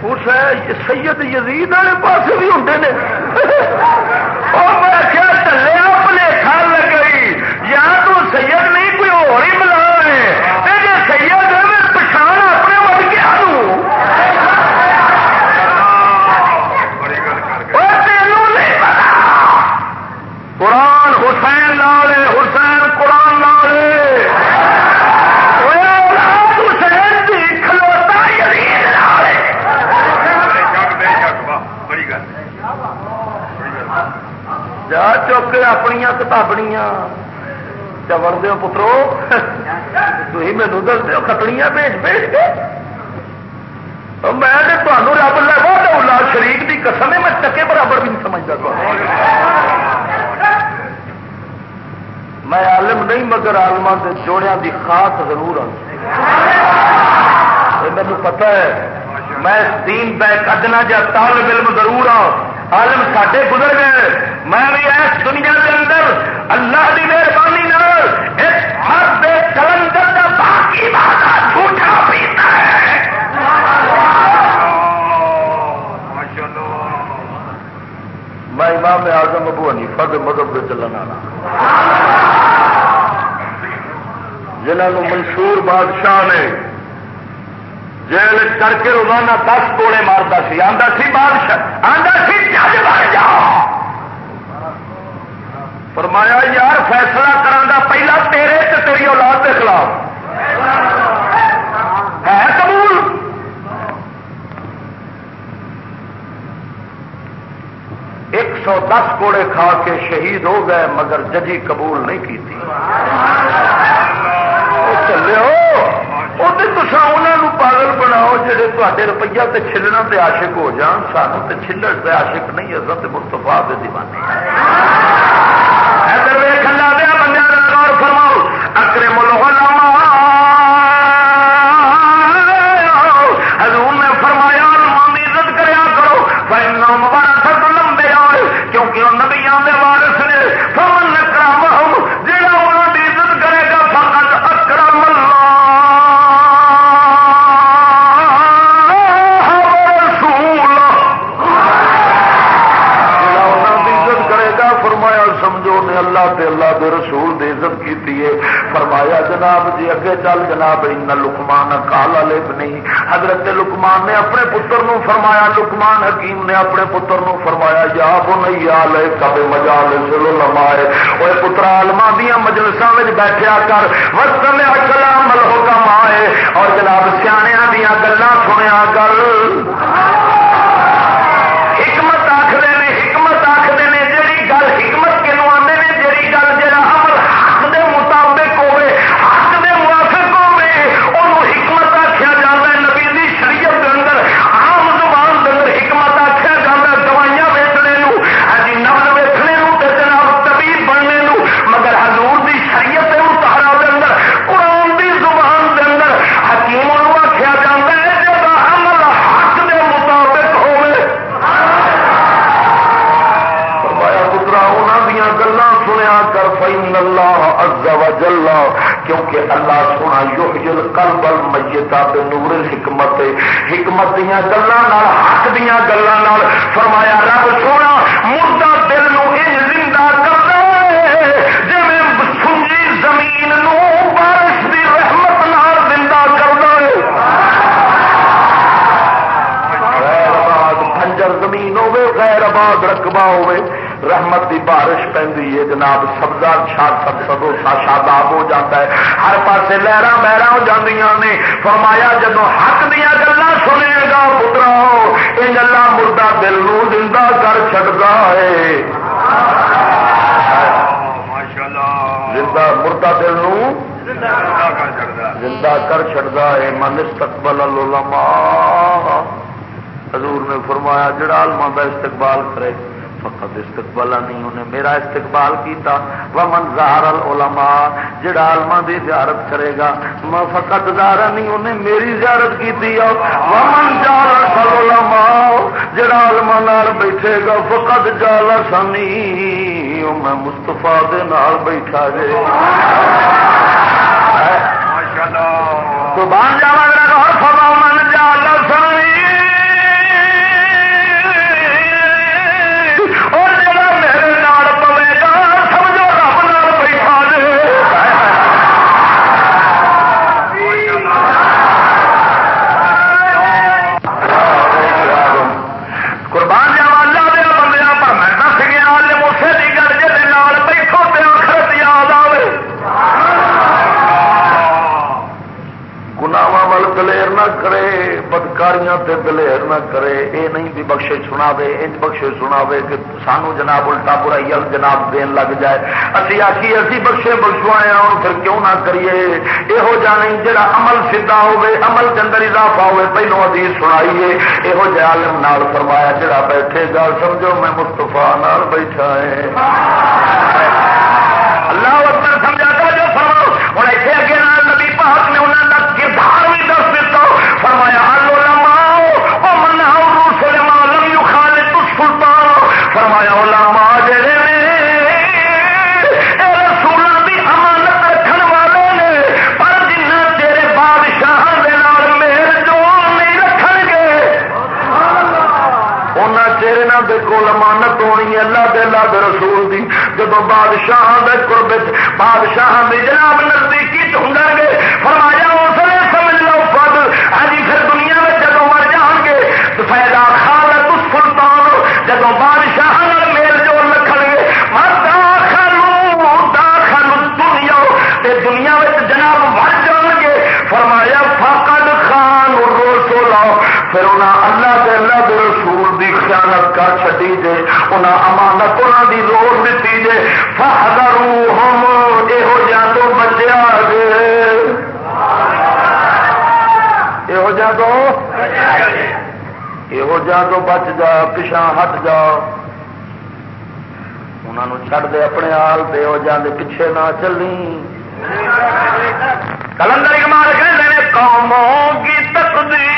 سید یزید والے پاس بھی ہوں نے۔ میں کیا چلے اپنے کھل گئی یا تو سید نہیں کوئی اور ہی ملا ہے سید پچھان اپنے ود گیا قرآن حسین لال حسین قرآن لال جا چک اپنی کتابنیاں چور دو پترو تھی مینو دس دو کتڑیاں بھیج بھیج کے میں تمہوں رب لگا لال شریف کی قسم ہے میں چکے برابر بھی نہیں سمجھتا میں عالم نہیں مگر آلما کے جوڑیا کی خاص ضرور ہوں مجھے پتا ہے میں دین بیک ادنا جا طالب علم ضرور ہوں عالم ساڈے گزر گئے۔ میں بھی اس دنیا کے اندر اللہ کی مہربانی مرد کلندر کا باقی بات جھوٹا پیتا ہے۔ میں امام اعظم ابو حنیفہ کے مذہب سے چلن والا۔ جنہوں منصور بادشاہ نے جیل کر کے روزانہ دس گوڑے مارتا سی آتا سی بادشاہ آتا بن جا۔ فرمایا یار فیصلہ کرا پہلا تیرے تے تیری اولاد کے خلاف۔ ہے قبول؟ ایک سو دس گوڑے کھا کے شہید ہو گئے مگر ججی قبول نہیں کی چلے ہو۔ تصا انہوں پاگل بناؤ جہے تے روپیہ تے چلنا تے عاشق ہو جان سانو تے چلڑ تے عاشق نہیں اصل تے مستفا دے دیوانے ادھر ویخ دیا بندے غور فرماؤ اکرے ملو فرمایا، جناب جی اگے چل جناب، ان لکمان کالا لب نہیں. حضرت لکمان نے اپنے پتر نو فرمایا لکمان حکیم نے اپنے پتر نو فرمایا، یا نہیں آ لے کبے مجا لے چلو لمائے وہ پترا علما دیا مجلسوں میں بیٹھیا کر وقت میں اچلا مل ہو آئے اور جناب سیاح دیا گلا سنیا کر. کیونکہ اللہ سونا یو کل بل میتا نور حکمت حکمت دیا گلوں حق دیا گلوں فرمایا، رب سونا، مردہ دل نو زندہ کر جی سنجی زمین نو بارش دی رحمت نال زندہ کر خنجر زمین ہوے غیر آباد، رقبہ ہوے رحمت دی بارش پہ جناب سبزہ سب سدو شاداب ہو جاتا ہے۔ ہر پاس لہرا بہرا ہو جی فرمایا جب حق دیا گلا سنے گا پترا یہ گلا مردہ دل نو زندہ کر چڑتا ہے۔ زندہ مردہ دل نو زندہ کر چڑتا ہے۔ من استقبل العلماء۔ حضور نے فرمایا، جڑا علماء کا استقبال کرے۔ فقط استقبال نہیں انہیں میرا استقبال کیتا۔ ومن زہر العلماء جڑا علماء دی زیارت کرے گا میں فقط زہرا نہیں انہیں میری زیارت کی ومن جال العلماء جڑا علماء نال بیٹھے گا فقط جال سنی میں مستفا دے نال بیٹھا جے۔ تو بان جا فرما بدکاریاں تے دلیر نہ کرے، اے نہیں بھی بخشے سنا انج بخشے سنا کہ سانو جناب الٹا برائی جناب دین لگ جائے۔ اسی آخی اسی بخشے بخشوائے ہوں پھر کیوں نہ کریے؟ یہو جا نہیں جڑا عمل سیدا ہوے عمل کے اندر اضافہ ہوے پہلو حدیث سنائیے۔ یہو جہ عالم نال فرمایا جڑا بیٹھے گا، سمجھو میں مستفا نال بیٹھا ہے۔ اللہ اکبر سمجھا جو فرماؤ ہوں اتنے اگے نال نبی پاک نے انہوں کا کردار بھی دس دیتا فرمایا کو امانت ہونی ہے، اللہ دے اللہ دے رسول دی۔ جب بادشاہ دے قربت بادشاہ جناب نزدیکی ہوں گے فرمایا پھر انہیں اللہ کے اللہ کے رسول کی خیالت کر چی جے انہیں امانت انہوں کی لوڑ دیتی جے۔ فہدرو ہم یہ تو بچیا گے یہو جہ تو یہو جہ تو بچ جا پچھا ہٹ جا۔ انہوں چھڑ دے اپنے آل دے ہو جانے پیچھے نہ چلی کلندر اقبال کہتے ہیں، قوموں کی تقدیر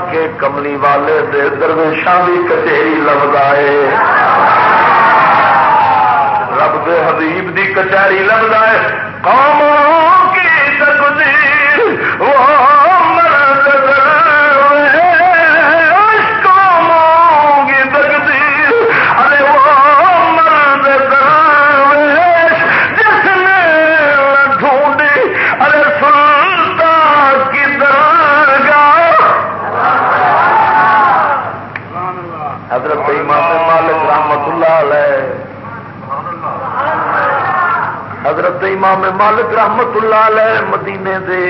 کے کملی والے دے درویشاں کی کچہری لبدا ہے رب دے حبیب دی کچہری لبدا ہے قوموں کی تقدیر وہ امام مالک رحمت اللہ علیہ مدینے دے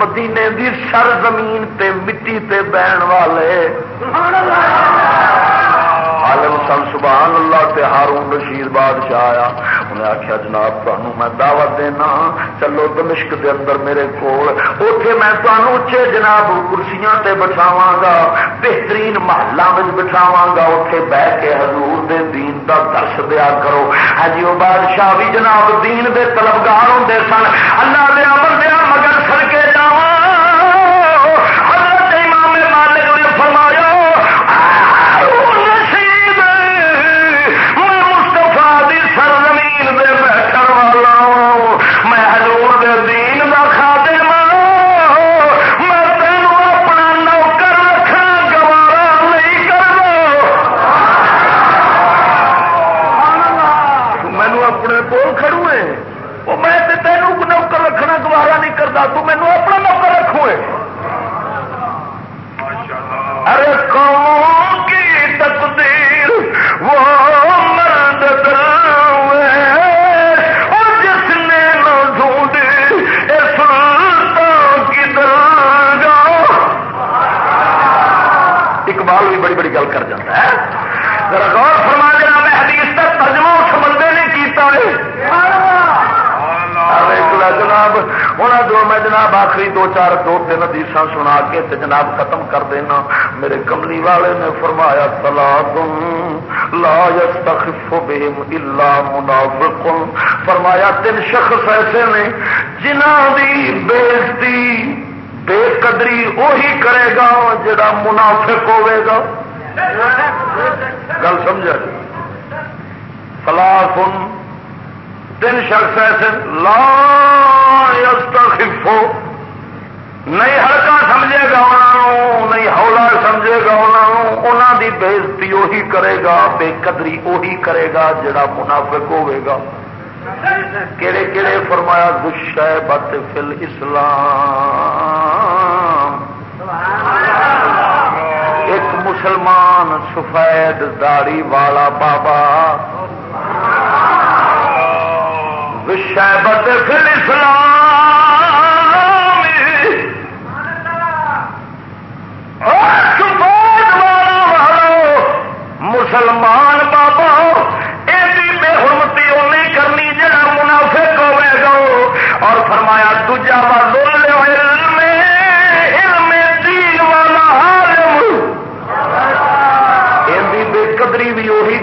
مدینے دی سر زمین تے مٹی تے بہن والے۔ عالم سن سبحان اللہ تے ہارون رشید بادشاہ آیا۔ انہیں آخیا جناب تمہوں میں دعوت دینا، چلو دمشق دے اندر میرے کول، اوتھے میں تمہوں اچھے جناب کرسیاں تے بٹھاوا گا، بہترین محلہ میں بٹھاوا گا، اوتھے بہ کے حضور دے دین دا درس دیا کرو۔ ہاں جی، وہ بادشاہ بھی جناب دین دے طلبگار ہوں سن، اللہ دیا امر مگر سڑکے حدیث سنا کے تے جناب ختم کر دینا۔ میرے کملی والے نے فرمایا تلا لا یستخف بہم الا منافق فرمایا، تین شخص ایسے نے جنہ دی بےزتی بے قدری وہی کرے گا جڑا منافق ہوے گا۔ گل سمجھا؟ جی فلاح تین شخص ایسے، لا یستخفو نہیں ہلکا نہیں ہولا سمجھے گا انہوں دی بےزتی وہی کرے گا، بے قدری وہی کرے گا، جڑا منافق ہوے گا۔ کہڑے کہڑے فرمایا گشہ بت فل اسلام ایک مسلمان سفید داڑی والا بابا۔ شہبت فل اسلام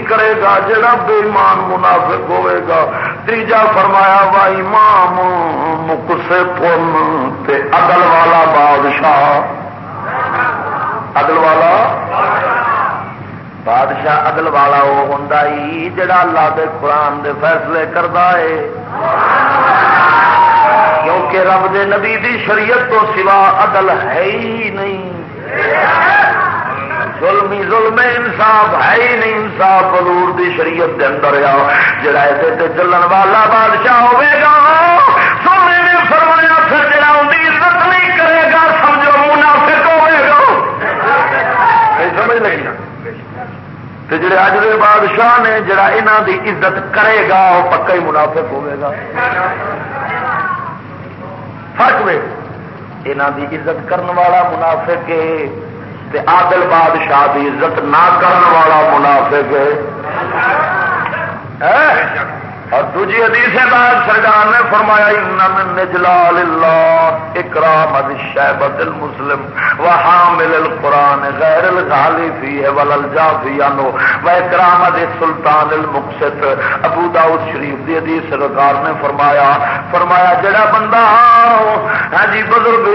کرے گا جڑا بے ایمان منافق ہوے گا۔ تیجا فرمایا، وا امام مکسے پن تے عدل والا بادشاہ۔ عدل والا؟ بادشاہ عدل والا وہ ہوں جڑا اللہ دے قرآن دے فیصلے کرتا ہے۔ کیونکہ رب دے نبی دی شریعت تو سوا عدل ہے ہی نہیں۔ ظلمی ظلم انصاف ہے ہی نہیں۔ انصاف بلور دی شریعت دے اندر آ جڑا ایسے چلن والا بادشاہ ہوے گا سونے نے فرمایا پھر جڑا ان کی عزت نہیں کرے گا، سمجھو منافق ہوے گا۔ سمجھ لگی تے جڑے اج دے بادشاہ نے جڑا انہاں دی عزت کرے گا، وہ پکا ہی منافق ہوے گا۔ فرق وے۔ یہاں دی عزت کرن والا منافق ہے تے عادل بادشاہ دی عزت نہ کرن والا منافق ہے اور دوجی حدیث بعد سرکار نے فرمایا من نجلال اللہ اکرام الشیبت المسلم وحامل القرآن غیر الغالی فی فیہ وللجا فیانو و اکرام السلطان المقصد ابو داؤد شریف دی حدیث سرکار نے فرمایا فرمایا، جڑا بندہ ہاں جی بزرگ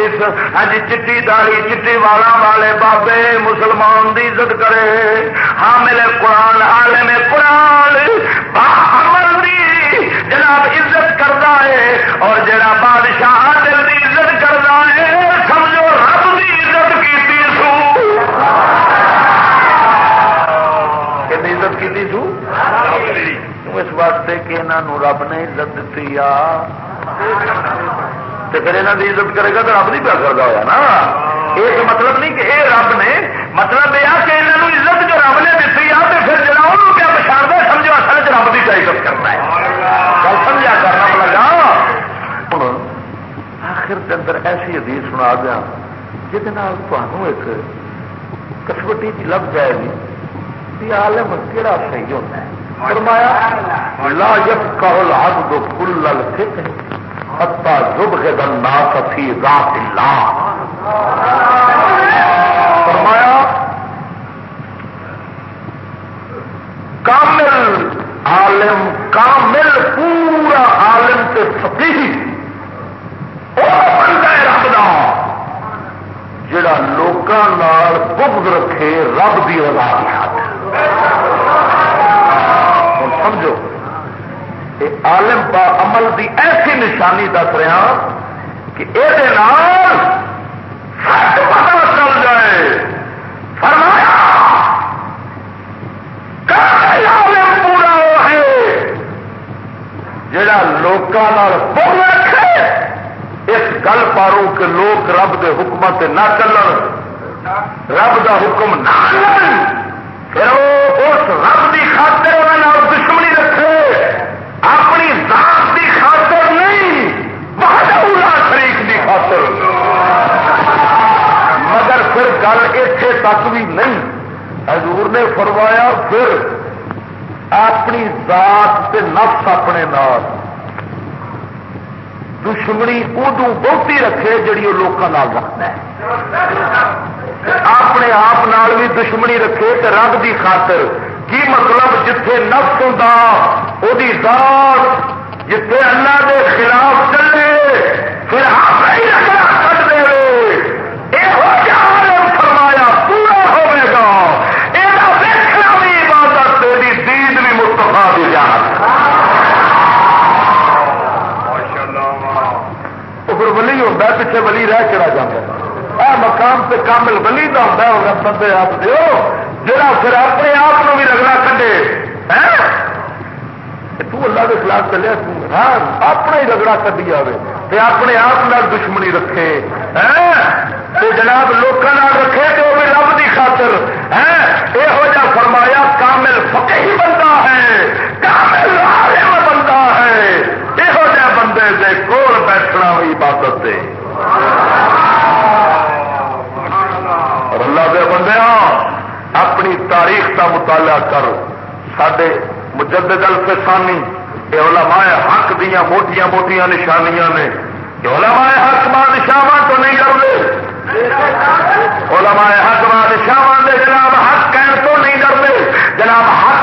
ہاں جی چٹی داڑھی چٹی والا والے بابے مسلمان دی عزت کرے، حامل قرآن، عالم قرآن با جناب عزت کرتا ہے اور جڑا بادشاہ دل کی عزت کرتا ہے، سمجھو رب کی عزت کی سو۔ عزت کی سو؟ اس واسطے کہ انہوں رب نے عزت دیتی آ۔ پھر یہاں کی عزت کرے گا تو رب نہیں پیا کرتا ہوا نا۔ یہ مطلب نہیں کہ یہ رب نے مطلب یہ کہ انہوں عزت جو رب نے دیتی آ تو پھر جڑا وہ کیا پچھاڑتا سمجھو اصل رب کی عزت کرنا ہے۔ گل سمجھا کرنا لگا ہوں آخر کے اندر ایسی حدیث سنا دیا جہد ایک کسوٹی جی لب جائے گی کہ عالم کہڑا صحیح ہوتا ہے۔ فرمایا، لا يفقه العبد كل الفقه حتى يبغض الناس في ذات الله فرمایا، کامل عالم، کامل پورا عالم سے فقیح وہ بندہ رب دا، جڑا لوکاں نال بغض رکھے رب دی رضا کی خاطر۔ ہن سمجھو یہ عالم با عمل دی ایسی نشانی دس رہا کہ یہ پتا چل جائے۔ فرمایا عالم پورا وہ ہے؟ جڑا لوکاں بغض رکھے، اس گل پارو کہ لوگ رب دے حکم سے نہ چلن۔ رب دا حکم نہ لن پھر وہ اس رب دی خاطر انہوں دشمنی رکھے۔ اپنی گل اتنے تک بھی نہیں۔ حضور نے فرمایا، پھر اپنی ذات سے نفس اپنے نال۔ دشمنی ادو بہتی رکھے جڑی وہ لوگوں رکھتا ہے۔ اپنے آپ نال بھی دشمنی رکھے تو رب کی خاطر۔ کی مطلب؟ جتھے نفس ہوں وہ ذات جتھے اللہ دے خلاف چلے، پھر آپ ہی رکھنا کٹ دے یہ فرمایا پورا ہوئے گا یہ دیکھنا بھی عبادت تیری دید بھی مستفا دی جان پھر ولی ہوتا ہے پیچھے ولی رہ چڑا جاتا ہے۔ اے مقام سے کامل ولی کا ہوتا ہے ہوگا بندے آپ دیو، جڑا پھر اپنے آپ کو بھی رگڑا کھڈے تو اللہ کے خلاف چلے ہاں اپنا ہی رگڑا کدی آئے تے اپنے آپ دشمنی رکھے تے جناب لوگوں رکھے تو وہ بھی رب کی خاطر یہو جا فرمایا، کامل فقہی بندہ ہے، کامل عالم بندہ ہے۔ یہو جہ بندے دے کول بیٹھنا بھی عبادت دے۔ اور اللہ دے بندے اپنی تاریخ کا مطالعہ کر۔ سڈے مجدد الفسانی یہ علماء حق دیا موٹیاں موٹیاں نشانیاں نے۔ یہ علماء حق بادشاہ تو نہیں ڈرتے۔ علماء حق بادشاہ جناب حق کہن تو نہیں ڈرتے۔ جناب حق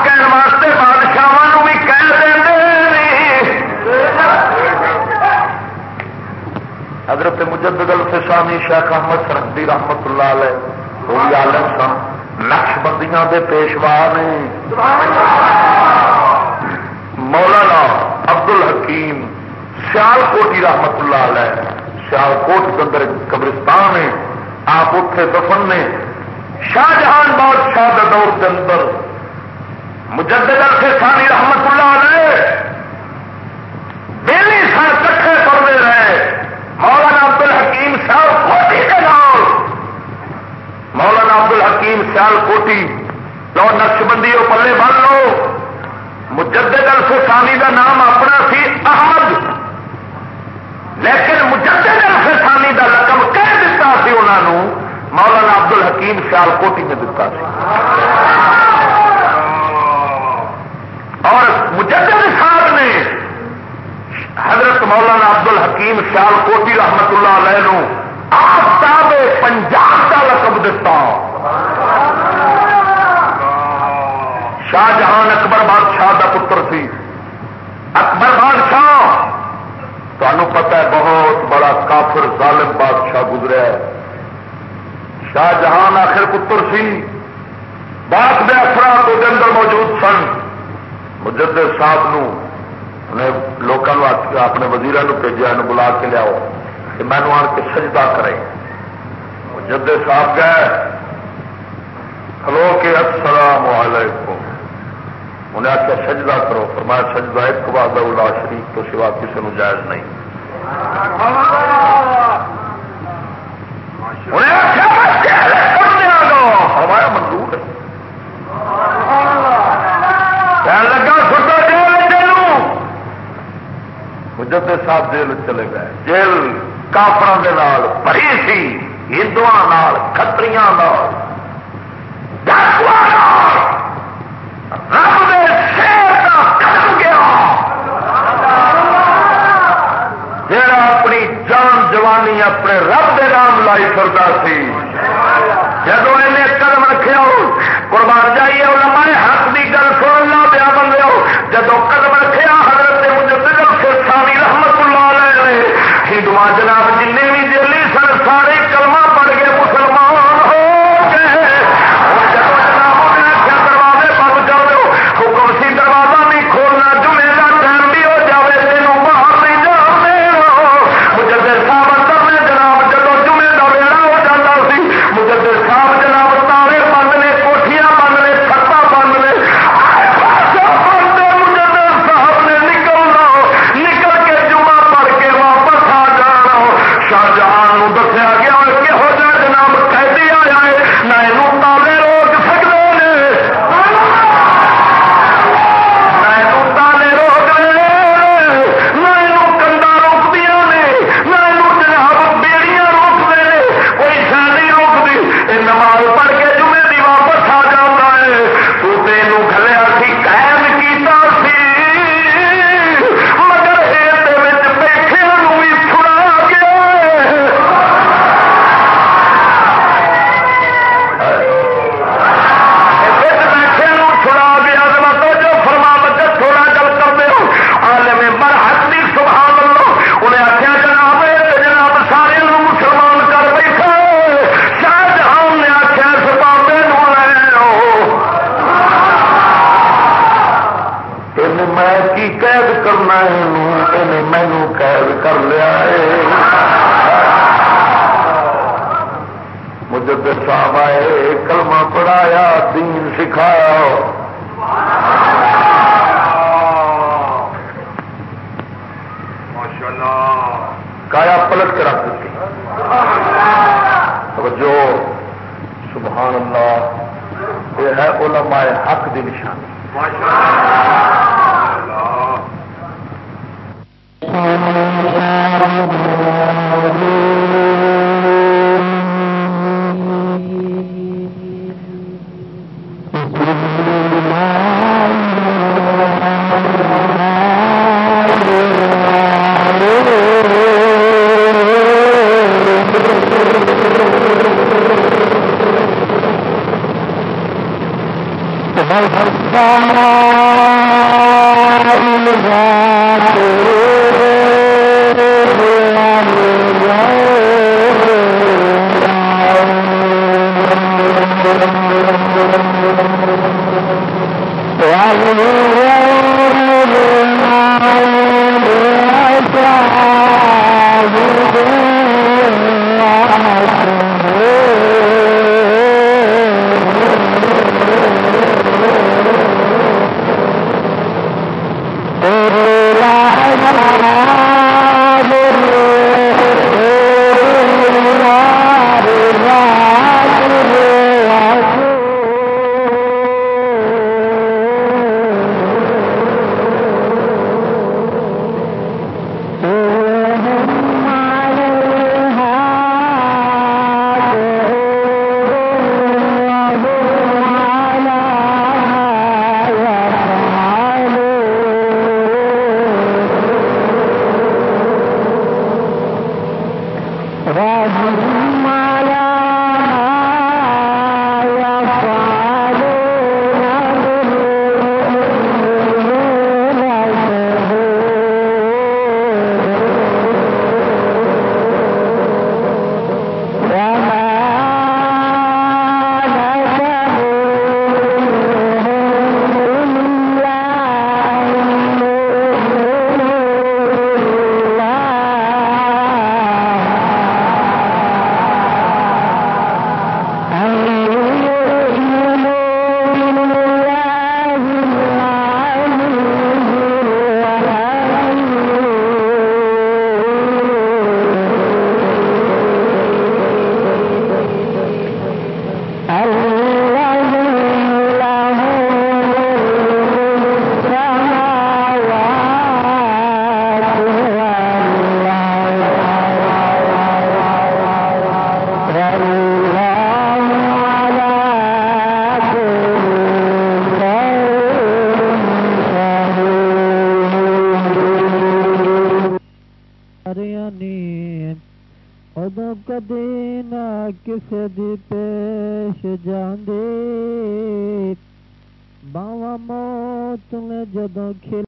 حضرت مجدد الفسانی شیخ احمد سرحدی رحمت اللہ علیہ، وہ بھی عالم سن نقش بندیاں دے پیشوا نے۔ مولانا عبد الحکیم سیال کوٹی رحمت اللہ علیہ سیال کوٹ کے اندر قبرستان ہے، آپ اٹھے دفن نے۔ شاہجہان بادشاہ کے دور کے اندر مجدد سے سانی رحمت اللہ علیہ دلی سر کٹھے پڑھتے رہے۔ مولانا عبد الحکیم صاحب کوٹی کے نام. مولانا عبد الحکیم سیال کوٹی لو نقش بندی وہ پلے بن لو مجدد سے کا نام اپنا سی احمد. لیکن مجدد سے کا رقم کہہ دیتا سی انہوں مولانا عبد الحکیم سیال کوٹی نے دتا اور مجدد صاحب نے حضرت مولانا عبد الحکیم سیال کوٹی رحمت اللہ علیہ نو آفتاب پنجاب کا رقم دتا۔ شاہ جہان اکبر بادشاہ کا پتر سی۔ اکبر بادشاہ تمہیں پتا ہے بہت بڑا کافر ظالم بادشاہ گزرا شاہ جہان آخر پتر سی۔ بعد میں افراد کے اندر موجود سن۔ مجد صاحب نے لوگوں اپنے وزیر بھیجا بلا کے لیاؤ کہ مینو آن کے سجدہ کرے۔ مجد صاحب گئے کھلو کے السلام علیکم. انہیں آخیا سجدہ کرو. فرمایا، سجدہ ایک بات اللہ شریف تو سوا کسی کو جائز نہیں. انہیں آخیا ہمارا منظور ہے لگا سٹا جیل مجھے صاحب جیل چلے گئے۔ جیل کافر بھری سی ہندو کتری رب گیا۔ جا اپنی جان جوانی اپنے رب کے نام لائی کرتا سی جب انہیں قدم رکھے قربان جائیے علماء حق کی گل سن لا پیا بندے جب قدم رکھے حضرت مجھے سے سامی رحمت اللہ علیہ ہندو